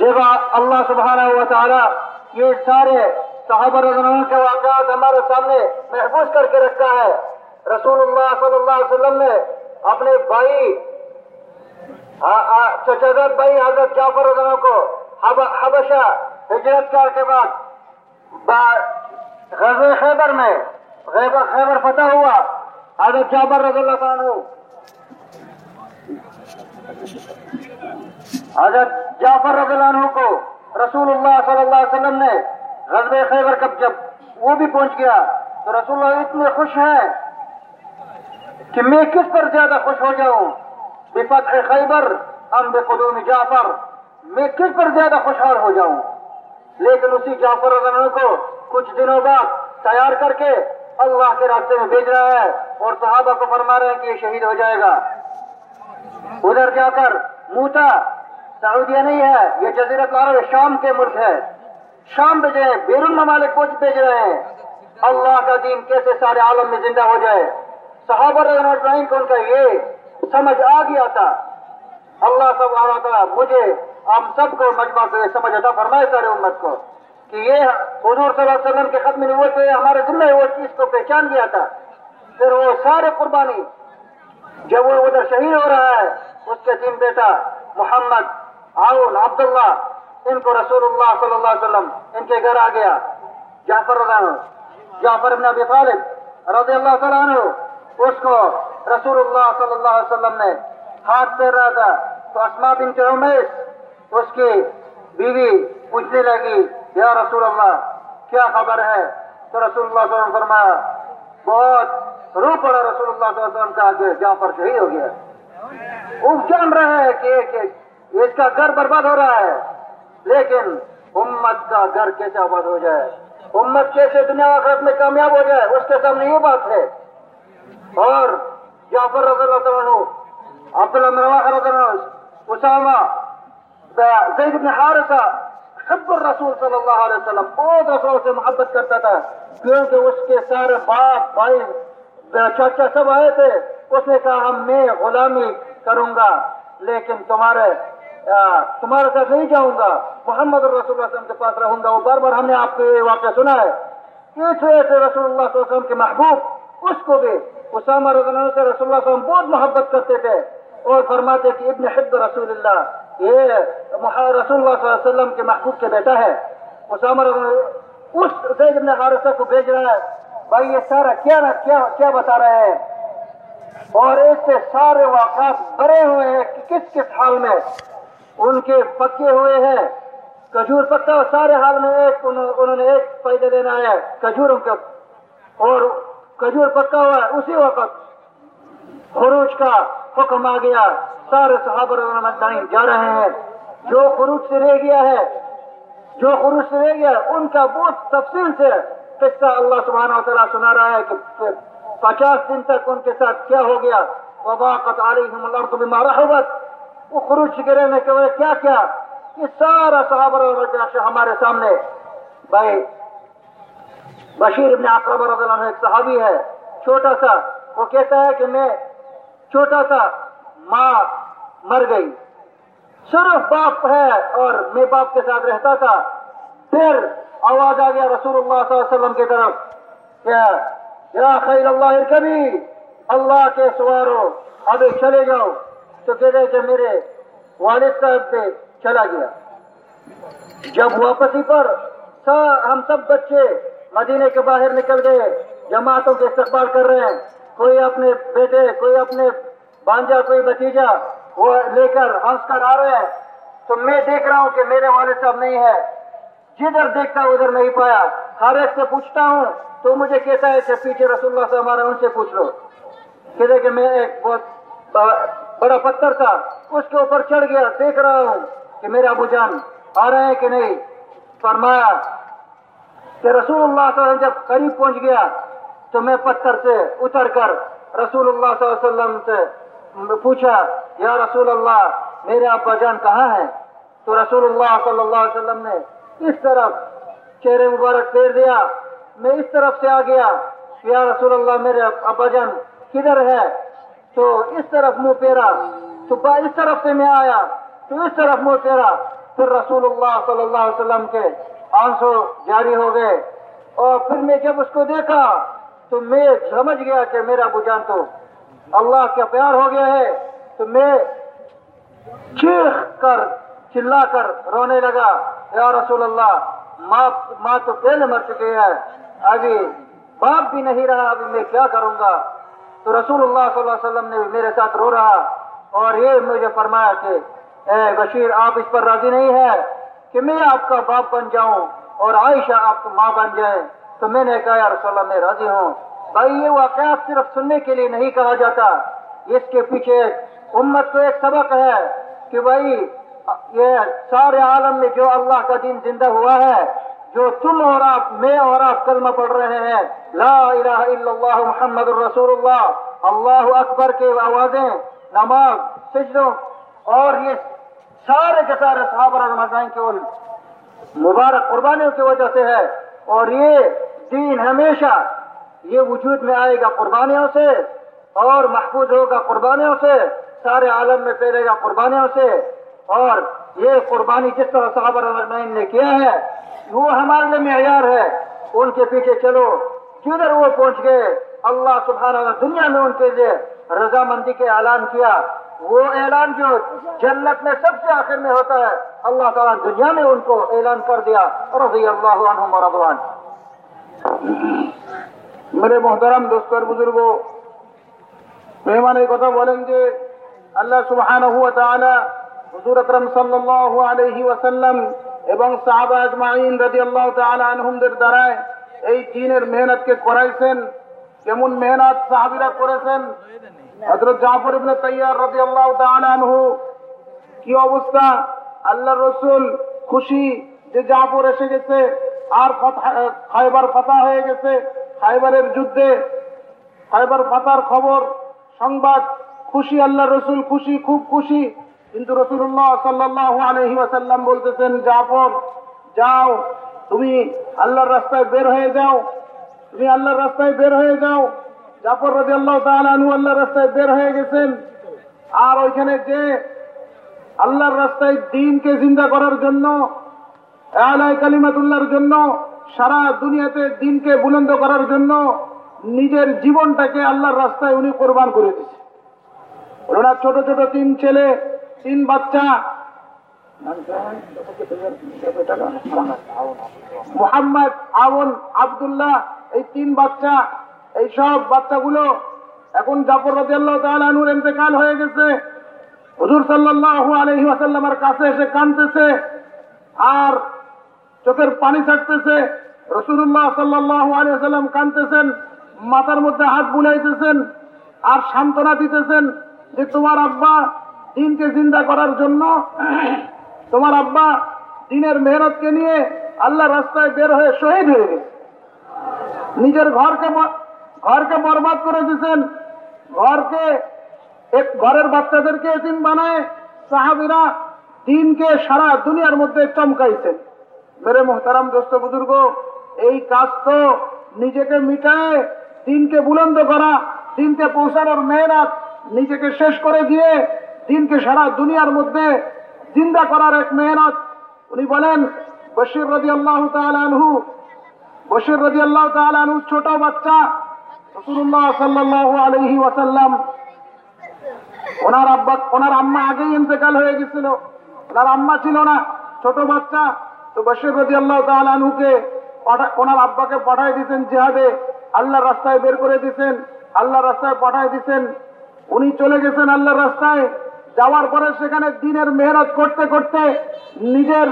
Speaker 2: دیکھو، اللہ سبحانہ و تعالی یہ سارے صحابہ رضوان کے واقعات ہمارے سامنے محفوظ کر کے رکھا ہے۔ رسول اللہ صلی اللہ علیہ وسلم نے اپنے بھائی چچا بھائی حضرت جعفر رضوان کو حبشہ ہجرت کر کے بعد غزوہ خیبر میں خیبر خیبر فتح ہوا، حضرت جابر رضی اللہ عنہ۔ حضرت جعفر رضی اللہ عنہ کو رسول اللہ صلی اللہ علیہ وسلم نے غزب خیبر کب جب وہ بھی پہنچ گیا، تو رسول اللہ اتنے خوش ہیں کہ میں کس پر زیادہ خوش ہو جاؤں؟ بفتح خیبر ام بقدوم جعفر؟ میں کس پر زیادہ خوشحال ہو جاؤں؟ لیکن اسی جعفر رضا کو کچھ دنوں بعد تیار کر کے اللہ کے راستے میں بھیج رہا ہے اور صحابہ کو فرما رہے ہیں کہ یہ شہید ہو جائے گا۔ ادھر جا کر موتا سعودیہ نہیں ہے، یہ جزیرت العرب شام کے ملک ہے۔ شام بھیجے ہیں بیرون ممالک کچھ بھیج رہے ہیں۔ اللہ کا دین کیسے سارے عالم میں زندہ ہو جائے؟ صحابہ رضی اللہ رضوان کو ان کا یہ سمجھ آ گیا تھا۔ اللہ سبحانہ تعالیٰ مجھے ہم سب کو مجمع سے سمجھ عطا فرمائے سارے امت کو کہ یہ حضور صلی اللہ علیہ وسلم کے ختم نبوت سے ہمارے ذمہ وہ چیز کو پہچان گیا تھا۔ پھر وہ سارے قربانی جب وہ ادھر شہید ہو رہا ہے، اس کے تین بیٹا محمد آؤن عبداللہ، ان کو رسول اللہ صلی اللہ علیہ وسلم، ان کے گھر آ گیا۔ جعفر جعفر ابن ابی طالب رضی اللہ تعالیٰ عنہ، اس کو رسول اللہ صلی اللہ علیہ وسلم نے ہاتھ پھیر رہا تھا۔ تو اسما بنت عمیس اس کی بیوی پوچھنے لگی، یا رسول اللہ، کیا خبر ہے؟ تو رسول اللہ صلی اللہ علیہ وسلم فرمایا، بہت رو پڑا رسول اللہ صلی اللہ علیہ وسلم کا آگے پر شہید ہو گیا۔ وہ جان رہا ہے کہ ایک اس کا گھر برباد ہو رہا ہے۔ لیکن امت کا گھر کیسے آباد ہو جائے؟ امت کیسے دنیا آخرت میں کامیاب ہو جائے؟ اس کے سامنے یہ بات ہے۔ اور جعفر رضی اللہ تعالیٰ عنہ، عبداللہ مروہ رضی اللہ عنہ، اسامہ زید بن حارثہ حب الرسول صلی اللہ علیہ وسلم. بہت رسول سے محبت کرتا تھا. کیونکہ اس کے سارے باپ بھائی چاچا سب آئے تھے. اس نے کہا، ہم میں غلامی کروں گا، لیکن تمہارے تمہارے ساتھ نہیں جاؤں گا. محمد الرسول اللہ وسلم کے پاس رہوں گا. وہ بار بار ہم نے آپ کو یہ واقعہ سنا ہے. اس وجہ سے رسول اللہ صلی اللہ علیہ وسلم کے محبوب، اس کو بھی اسامہ رضی اللہ سے رسول اللہ صلی اللہ علیہ وسلم بہت محبت کرتے تھے اور فرماتے کہ ابن حد رسول اللہ یہ رسول اللہ صلی اللہ علیہ وسلم کے محبوب کے بیٹا ہے۔ اسامر اس زید ابن حارثہ کو بھیج رہا ہے۔ بھائی یہ سارا کیا نا کیا, کیا بتا رہے ہیں؟ اور اس سے سارے واقعات بڑے ہوئے ہیں کہ کس کس حال میں؟ ان کے پکے ہوئے ہیں۔ کھجور پکا سارے حال میں ایک انہوں نے ایک فائدہ دینا ہے کھجوروں کا۔ اور کھجور پکا ہوا ہے اسی وقت خروج کا حکم آ گیا۔ سارے صحابہ رضوان جا رہے ہیں۔ جو خروج سے رہ گیا ہے، جو خروج سے رہ گیا ہے، ان کا بہت تفصیل سے قصہ اللہ سبحانہ وتعالی سنا رہا ہے کہ پچاس دن تک ان کے ساتھ کیا ہو گیا۔ وباقت علیہم الارض بما رحبت۔ وہ خروج گرنے کے وجہ کیا کیا؟ یہ سارا صحابہ رضوان ہمارے سامنے۔ بھائی، بشیر ابن اقرب رضی اللہ عنہ ایک صحابی ہے، چھوٹا سا۔ وہ کہتا ہے کہ میں چھوٹا سا ماں مر گئی۔ صرف باپ ہے اور میں باپ کے ساتھ رہتا تھا۔ پھر آواز آ گیا رسول اللہ صلی اللہ علیہ وسلم کی طرف یا خیر اللہ کبھی اللہ کے سوارو ابھی چلے جاؤ۔ تو کہتے کہ میرے والد صاحب سے چلا گیا۔ جب واپسی پر سا ہم سب بچے مدینے کے باہر نکل گئے، جماعتوں کے استقبال کر رہے ہیں۔ کوئی اپنے بیٹے، کوئی اپنے بانجا کوئی بتیجا، وہ لے کر ہنس کر آ رہے ہیں۔ تو میں دیکھ رہا ہوں کہ میرے والد صاحب نہیں ہے جدھر دیکھتا ادھر نہیں پایا۔ ہر ایک سے پوچھتا ہوں، تو مجھے کہتا ہے کہ پیچھے رسول اللہ صاحب ہمارا ان سے پوچھ لو۔ کہ کہ میں ایک بہت بڑا پتھر تھا، اس کے اوپر چڑھ گیا، دیکھ رہا ہوں کہ میرے ابو جان آ رہے ہیں کہ نہیں۔ فرمایا کہ رسول اللہ صلی اللہ علیہ وسلم جب قریب پہنچ گیا، تو میں پتھر سے اتر کر رسول اللہ صلی اللہ علیہ وسلم سے پوچھا، یا رسول اللہ، میرے ابا جان کہاں ہیں؟ تو رسول اللہ صلی اللہ علیہ وسلم نے اس طرف چہرے مبارک پھیر دیا، میں اس طرف سے آ گیا یا رسول اللہ، میرے ابا جان کدھر ہے؟ تو اس طرف منہ پھیرا، تو اس طرف سے میں آیا، تو اس طرف منہ پھیرا، پھر رسول اللہ صلی اللہ علیہ وسلم کے آنسو جاری ہو گئے۔ اور پھر میں جب اس کو دیکھا، تو میں سمجھ گیا کہ میرا ابو جان تو اللہ کا پیار ہو گیا ہے تو میں چیخ کر، چلا کر رونے لگا۔ یا رسول اللہ، ماں تو پہلے مر چکے ہیں۔ ابھی باپ بھی نہیں رہا، ابھی میں کیا کروں گا؟ تو رسول اللہ صلی اللہ علیہ وسلم نے میرے ساتھ رو رہا۔ اور یہ مجھے فرمایا کہ، اے بشیر، آپ اس پر راضی نہیں ہے کہ میں آپ کا باپ بن جاؤں اور عائشہ آپ کو ماں بن جائیں۔ تو میں نے کہا، یا رسول اللہ، میں راضی ہوں۔ بھائی یہ واقعات صرف سننے کے لیے نہیں کہا جاتا۔ اس کے پیچھے امت کو ایک سبق ہے کہ بھائی، یہ سارے عالم میں جو
Speaker 1: اللہ کا دین زندہ ہوا
Speaker 2: ہے، جو تم اور آپ، میں اور آپ کلمہ پڑھ رہے ہیں۔ لا الہ الا اللہ محمد الرسول اللہ اللہ اکبر کے آوازیں، نماز، سجدوں اور یہ سارے کے سارے صحابہ رمضان کے ان مبارک قربانیوں کی وجہ سے ہے۔ اور یہ دین ہمیشہ یہ وجود میں آئے گا قربانیوں سے اور محفوظ ہوگا قربانیوں سے، سارے عالم میں پھیلے گا قربانیوں سے۔ اور یہ قربانی جس طرح صحابہ رضی نے کیا ہے، وہ ہمارے لیے معیار ہے۔ ان کے پیچھے چلو، جدھر وہ پہنچ گئے، اللہ سبحانہ اللہ دنیا میں ان کے لیے رضامندی کے اعلان کیا۔ وہ اعلان جو جنت میں سب سے آخر میں ہوتا ہے، اللہ تعالیٰ دنیا میں ان کو اعلان کر دیا۔ رضی اللہ عنہم و رضوان۔
Speaker 1: মেরে মহতারাম দোস্তর বুজুর্গ মেহমান এই কথা বলেন যে আল্লাহ সুবাহান হুজুর আকরম সাল্লাহ আলহি ওয়াসাল্লাম এবং রাজি আল্লাহ আনহুমদের দ্বারায় এই দিনের মেহনতকে করাইছেন। কেমন মেহনত সাহাবিরা করেছেন? হজরত জাফর ইবনে তৈয়ার রাজি আল্লাহ আনহু, কি অবস্থা? আল্লাহ রসুল খুশি যে জাফর এসে গেছে, আর খাইবার ফাতা হয়ে গেছে। খাইবারের যুদ্ধে খাইবার ফাতার খবর, সংবাদ, খুশি আল্লাহ রসুল, খুশি, খুব খুশি। কিন্তু রসুল্লাহ সাল্লাহ আলহি আসাল্লাম বলতেছেন, জাফর, যাও, তুমি আল্লাহর রাস্তায় বের হয়ে যাও, তুমি আল্লাহর রাস্তায় বের হয়ে যাও। জাফর রাজি আল্লাহ তালু আল্লাহর রাস্তায় বের হয়ে গেছেন। আর ওইখানে যে আল্লাহর রাস্তায় দিনকে জিন্দা করার জন্য আলাই কালিমাতুল্লাহর জন্য সারা দুনিয়াতে দিনকে বুলন্দ করার জন্য নিজের জীবনটাকে আল্লাহর রাস্তায় উনি কোরবান করে দিচ্ছে ওনার ছোট ছোট তিন ছেলে, তিন বাচ্চা। মোহাম্মদ আউন আবদুল্লাহ, এই তিন বাচ্চা, এই সব বাচ্চাগুলো এখন জাফর রাজিয়াল্লাহ ইন্তেকাল হয়ে গেছে। হুজুর সাল্লাহ আলহি কাছে এসে কানতেছে আর চোখের পানি ছাড়তেছে রসুল্লাহ সাল্লাহ আলিয়া কানতেছেন মাথার মধ্যে হাত বুলাইতেছেন আর সান্ত্বনা দিতেছেন যে তোমার আব্বা দিনকে জিন্দা করার জন্য, তোমার আব্বা দিনের মেহনতকে নিয়ে আল্লাহ রাস্তায় বের হয়ে শহীদ হয়ে গেছে। নিজের ঘরকে ঘরকে বরবাদ করে দিয়েছেন, ঘরকে এক ঘরের বাচ্চাদেরকে এতিম বানায় সাহাবিরা দিনকে সারা দুনিয়ার মধ্যে চমকাইছেন। মেরে মোহতারাম দোস্ত বুজুর্গ, এই কাজ তো নিজেকে মিটায়, দিনকে বুলন্দ করা, দিনকে পৌঁছানোর মেহনত নিজেকে শেষ করে দিয়ে দিনকে সারা দুনিয়ার মধ্যে জিন্দা করার এক মেহনত। উনি বলেন, বশির রদি আল্লাহ তালহু বশির রদি আল্লাহ তালহু ছোট বাচ্চা রসুল্লাহ সাল্লাহ আলহি ওয়াসাল্লাম। ওনার আব্বা, ওনার আম্মা আগেই ইন্তেকাল হয়ে গেছিল। ওনার আম্মা ছিল না, ছোট বাচ্চা। তো বশির রদি আল্লাহ তালহুকে ওনার আব্বাকে পাঠাই দিয়েছেন জেহাদে। আল্লাহ রাস্তায় বের করে দিয়েছেন আল্লাহ রাস্তায় পাঠাই দিয়েছেন উনি চলে গেছেন আল্লাহ রাস্তায়। যাওয়ার পরে সেখানে দিনের মেহনত করতে করতে নিজের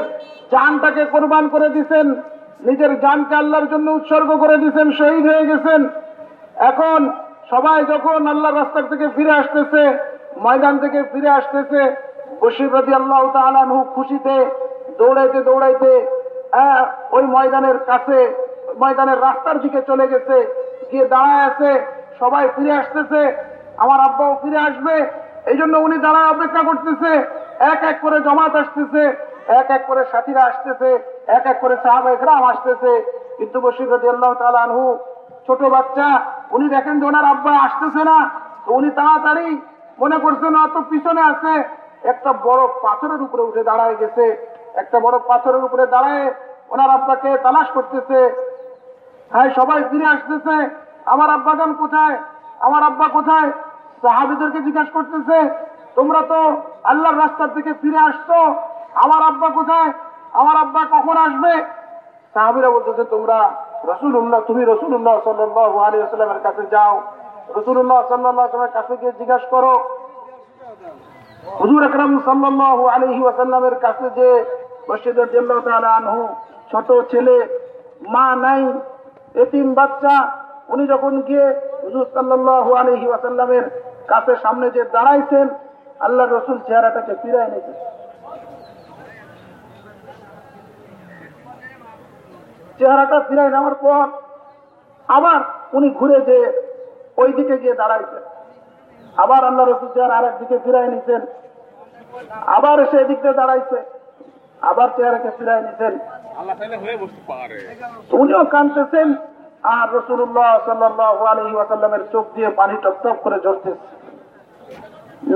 Speaker 1: জানটাকে কোরবান করে দিছেন, নিজের জানকে আল্লাহর জন্য উৎসর্গ করে দিছেন, শহীদ হয়ে গেছেন। এখন সবাই যখন আল্লাহর রাস্তার থেকে ফিরে আসতেছে, ময়দান থেকে ফিরে আসতেছে বসির রাজি আল্লাহ তালু খুশিতে দৌড়াইতে দৌড়াইতে ওই ময়দানের কাছে, ময়দানের রাস্তার দিকে চলে গেছে, গিয়ে দাঁড়ায় আছে, সবাই ফিরে আসতেছে, আমার আব্বাও ফিরে আসবে এই জন্য উনি দাঁড়ায় অপেক্ষা করতেছে, এক এক করে জমাত আসতেছে, এক এক করে সাথীরা আসতেছে, এক এক করে সাহাবা একরাম আসতেছে, কিন্তু বসির আল্লাহ তালু ছোট বাচ্চা, উনি দেখেন যে ওনার আব্বা আসতেছে না, তো উনি তাড়াতাড়ি মনে করছেন অত পিছনে আছে, একটা বড় পাথরের উপরে উঠে দাঁড়ায় গেছে একটা বড় পাথরের উপরে দাঁড়ায় ওনার আব্বাকে তালাশ করতেছে। হ্যাঁ সবাই ফিরে আসতেছে। আমার আব্বাগান কোথায়? আমার আব্বা কোথায়? সাহাবিদেরকে জিজ্ঞাসা করতেছে, তোমরা তো আল্লাহর রাস্তার থেকে ফিরে আসছো। আমার আব্বা কোথায়? আমার আব্বা কখন আসবে? সাহাবিরা বলতেছে, তোমরা রসুল্লাহ তুমি রসুল্লাহ সাল্লাহ আলী আসলামের কাছে যাও। রসুল্লাহ সাল্লাহ আসলামের কাছে গিয়ে জিজ্ঞাসা করো। হুজুর আকরাম সাল্লাহ আলহি ওয়াসাল্লামের কাছে যে ছোট ছেলে, মা নাই, এতিম বাচ্চা। উনি যখন গিয়ে হুজুর আলাইহি ওয়াসাল্লামের কাছে সামনে যে দাঁড়াইছেন আল্লাহ রসুল চেহারাটাকে ফিরায় নিয়েছেন। চেহারাটা ফিরাই নেওয়ার পর আবার উনি ঘুরে যে ওই দিকে গিয়ে দাঁড়াইছেন। আবার আল্লাহ রসুল চেহারা আরেক দিকে ফিরাই নিছেন আবার এসে এদিক দিয়ে দাঁড়াইছে। আবার চেহারাকে ফিরাই নিছেন।
Speaker 3: পারে
Speaker 1: উনিও কাঁদতেছেন। আর রসুল্লাহ সাল্লাহ আলহি ওয়াসাল্লামের চোখ দিয়ে পানি টপ টপ করে ঝরতেছে।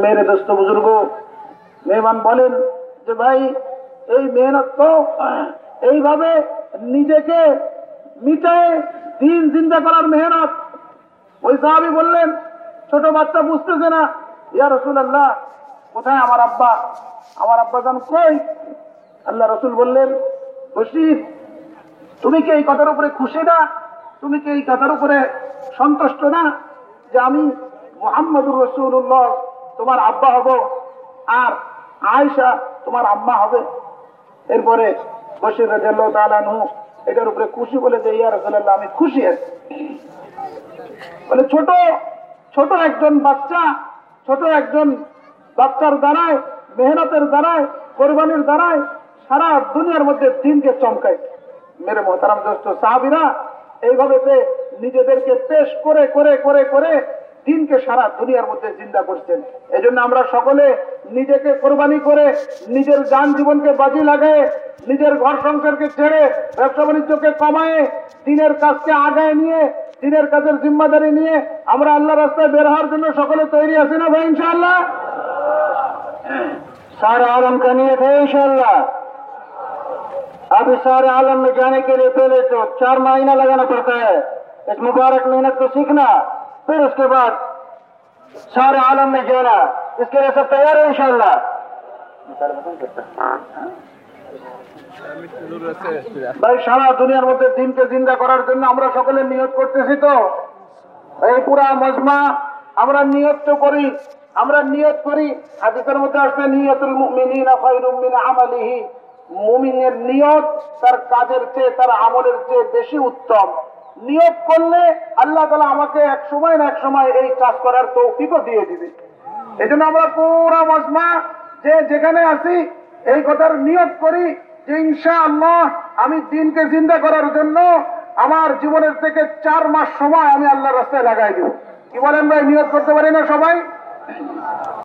Speaker 1: মেরে দোস্ত বুজুর্গ মেহমান বলেন যে ভাই এই মেহনত তো এইভাবে নিজেকে মিটায় দিন চিন্তা করার মেহনত। ওই সাহাবি বললেন ছোট বাচ্চা বুঝতেছে না। ইয়া রসুল আল্লাহ কোথায় আমার আব্বা? আমার আব্বা যান কই? আল্লাহ রসুল বললেন বসির তুমি কি এই কথার উপরে খুশি না? তুমি কি এই কথার উপরে সন্তুষ্ট না যে আমি মোহাম্মদুর রসুল্লাহ তোমার আব্বা হব আর আয়সা তোমার আম্মা হবে? এরপরে বসির তালানহু এটার উপরে খুশি বলে যে, ইয়া রসুল্লাহ আমি খুশি আছি। মানে ছোট ছোট একজন বাচ্চা, ছোট একজন বাচ্চার দ্বারায়, মেহনতের দ্বারায়, কোরবানির দ্বারায় সারা দুনিয়ার মধ্যে দিনকে চমকায়। মেরে মহতারাম দোস্ত, সাহাবিরা এইভাবে নিজেদেরকে পেশ করে করে করে করে দিনকে সারা দুনিয়ার মধ্যে চিন্তা করছেন। এজন্য আমরা সকলে নিজেকে কোরবানি করে নিজের যান জীবনকে বাজি লাগায়, নিজের ঘর সংসারকে ছেড়ে, ব্যবসা বাণিজ্যকে কমায়, দিনের কাজকে আগায় নিয়ে, দিনের কাজের জিম্মাদারি নিয়ে আমরা আল্লাহ রাস্তায় বের হওয়ার জন্য সকলে তৈরি আছি না ভাই
Speaker 2: ইনশাল্লাহ সারা আলমকে নিয়ে ইনশাল্লাহ अब इस सारे आलम में जाने के लिए पहले तो चार महीना लगाना पड़ता है इस मुबारक मेहनत को सीखना फिर उसके बाद सारे आलम में जाना इसके लिए सब तैयार है इंशाल्लाह
Speaker 1: ভাই সারা দুনিয়ার মধ্যে দিনকে জিন্দা করার জন্য আমরা সকলে নিয়ত করতেছি তো এই পুরা মজমা আমরা নিয়ত তো করি আমরা নিয়ত করি হাদিসের মধ্যে আসছে নিয়তুল মুমিনিনা খায়রুম মিন আমালিহি মুমিনের নিয়ত তার কাজের চেয়ে, তার আমলের চেয়ে বেশি উত্তম। নিয়ত করলে আল্লাহ তালা আমাকে এক সময় না এক সময় এই কাজ করার তৌফিকও দিয়ে দিবে। এই জন্য আমরা পুরা মজমা যে যেখানে আছি, এই কথার নিয়ত করি যে ইনশা আল্লাহ আমি দিনকে জিন্দা করার জন্য আমার জীবনের থেকে চার মাস সময় আমি আল্লাহ রাস্তায় লাগাই দিব। কি বলেন ভাই, নিয়ত করতে পারি না সবাই?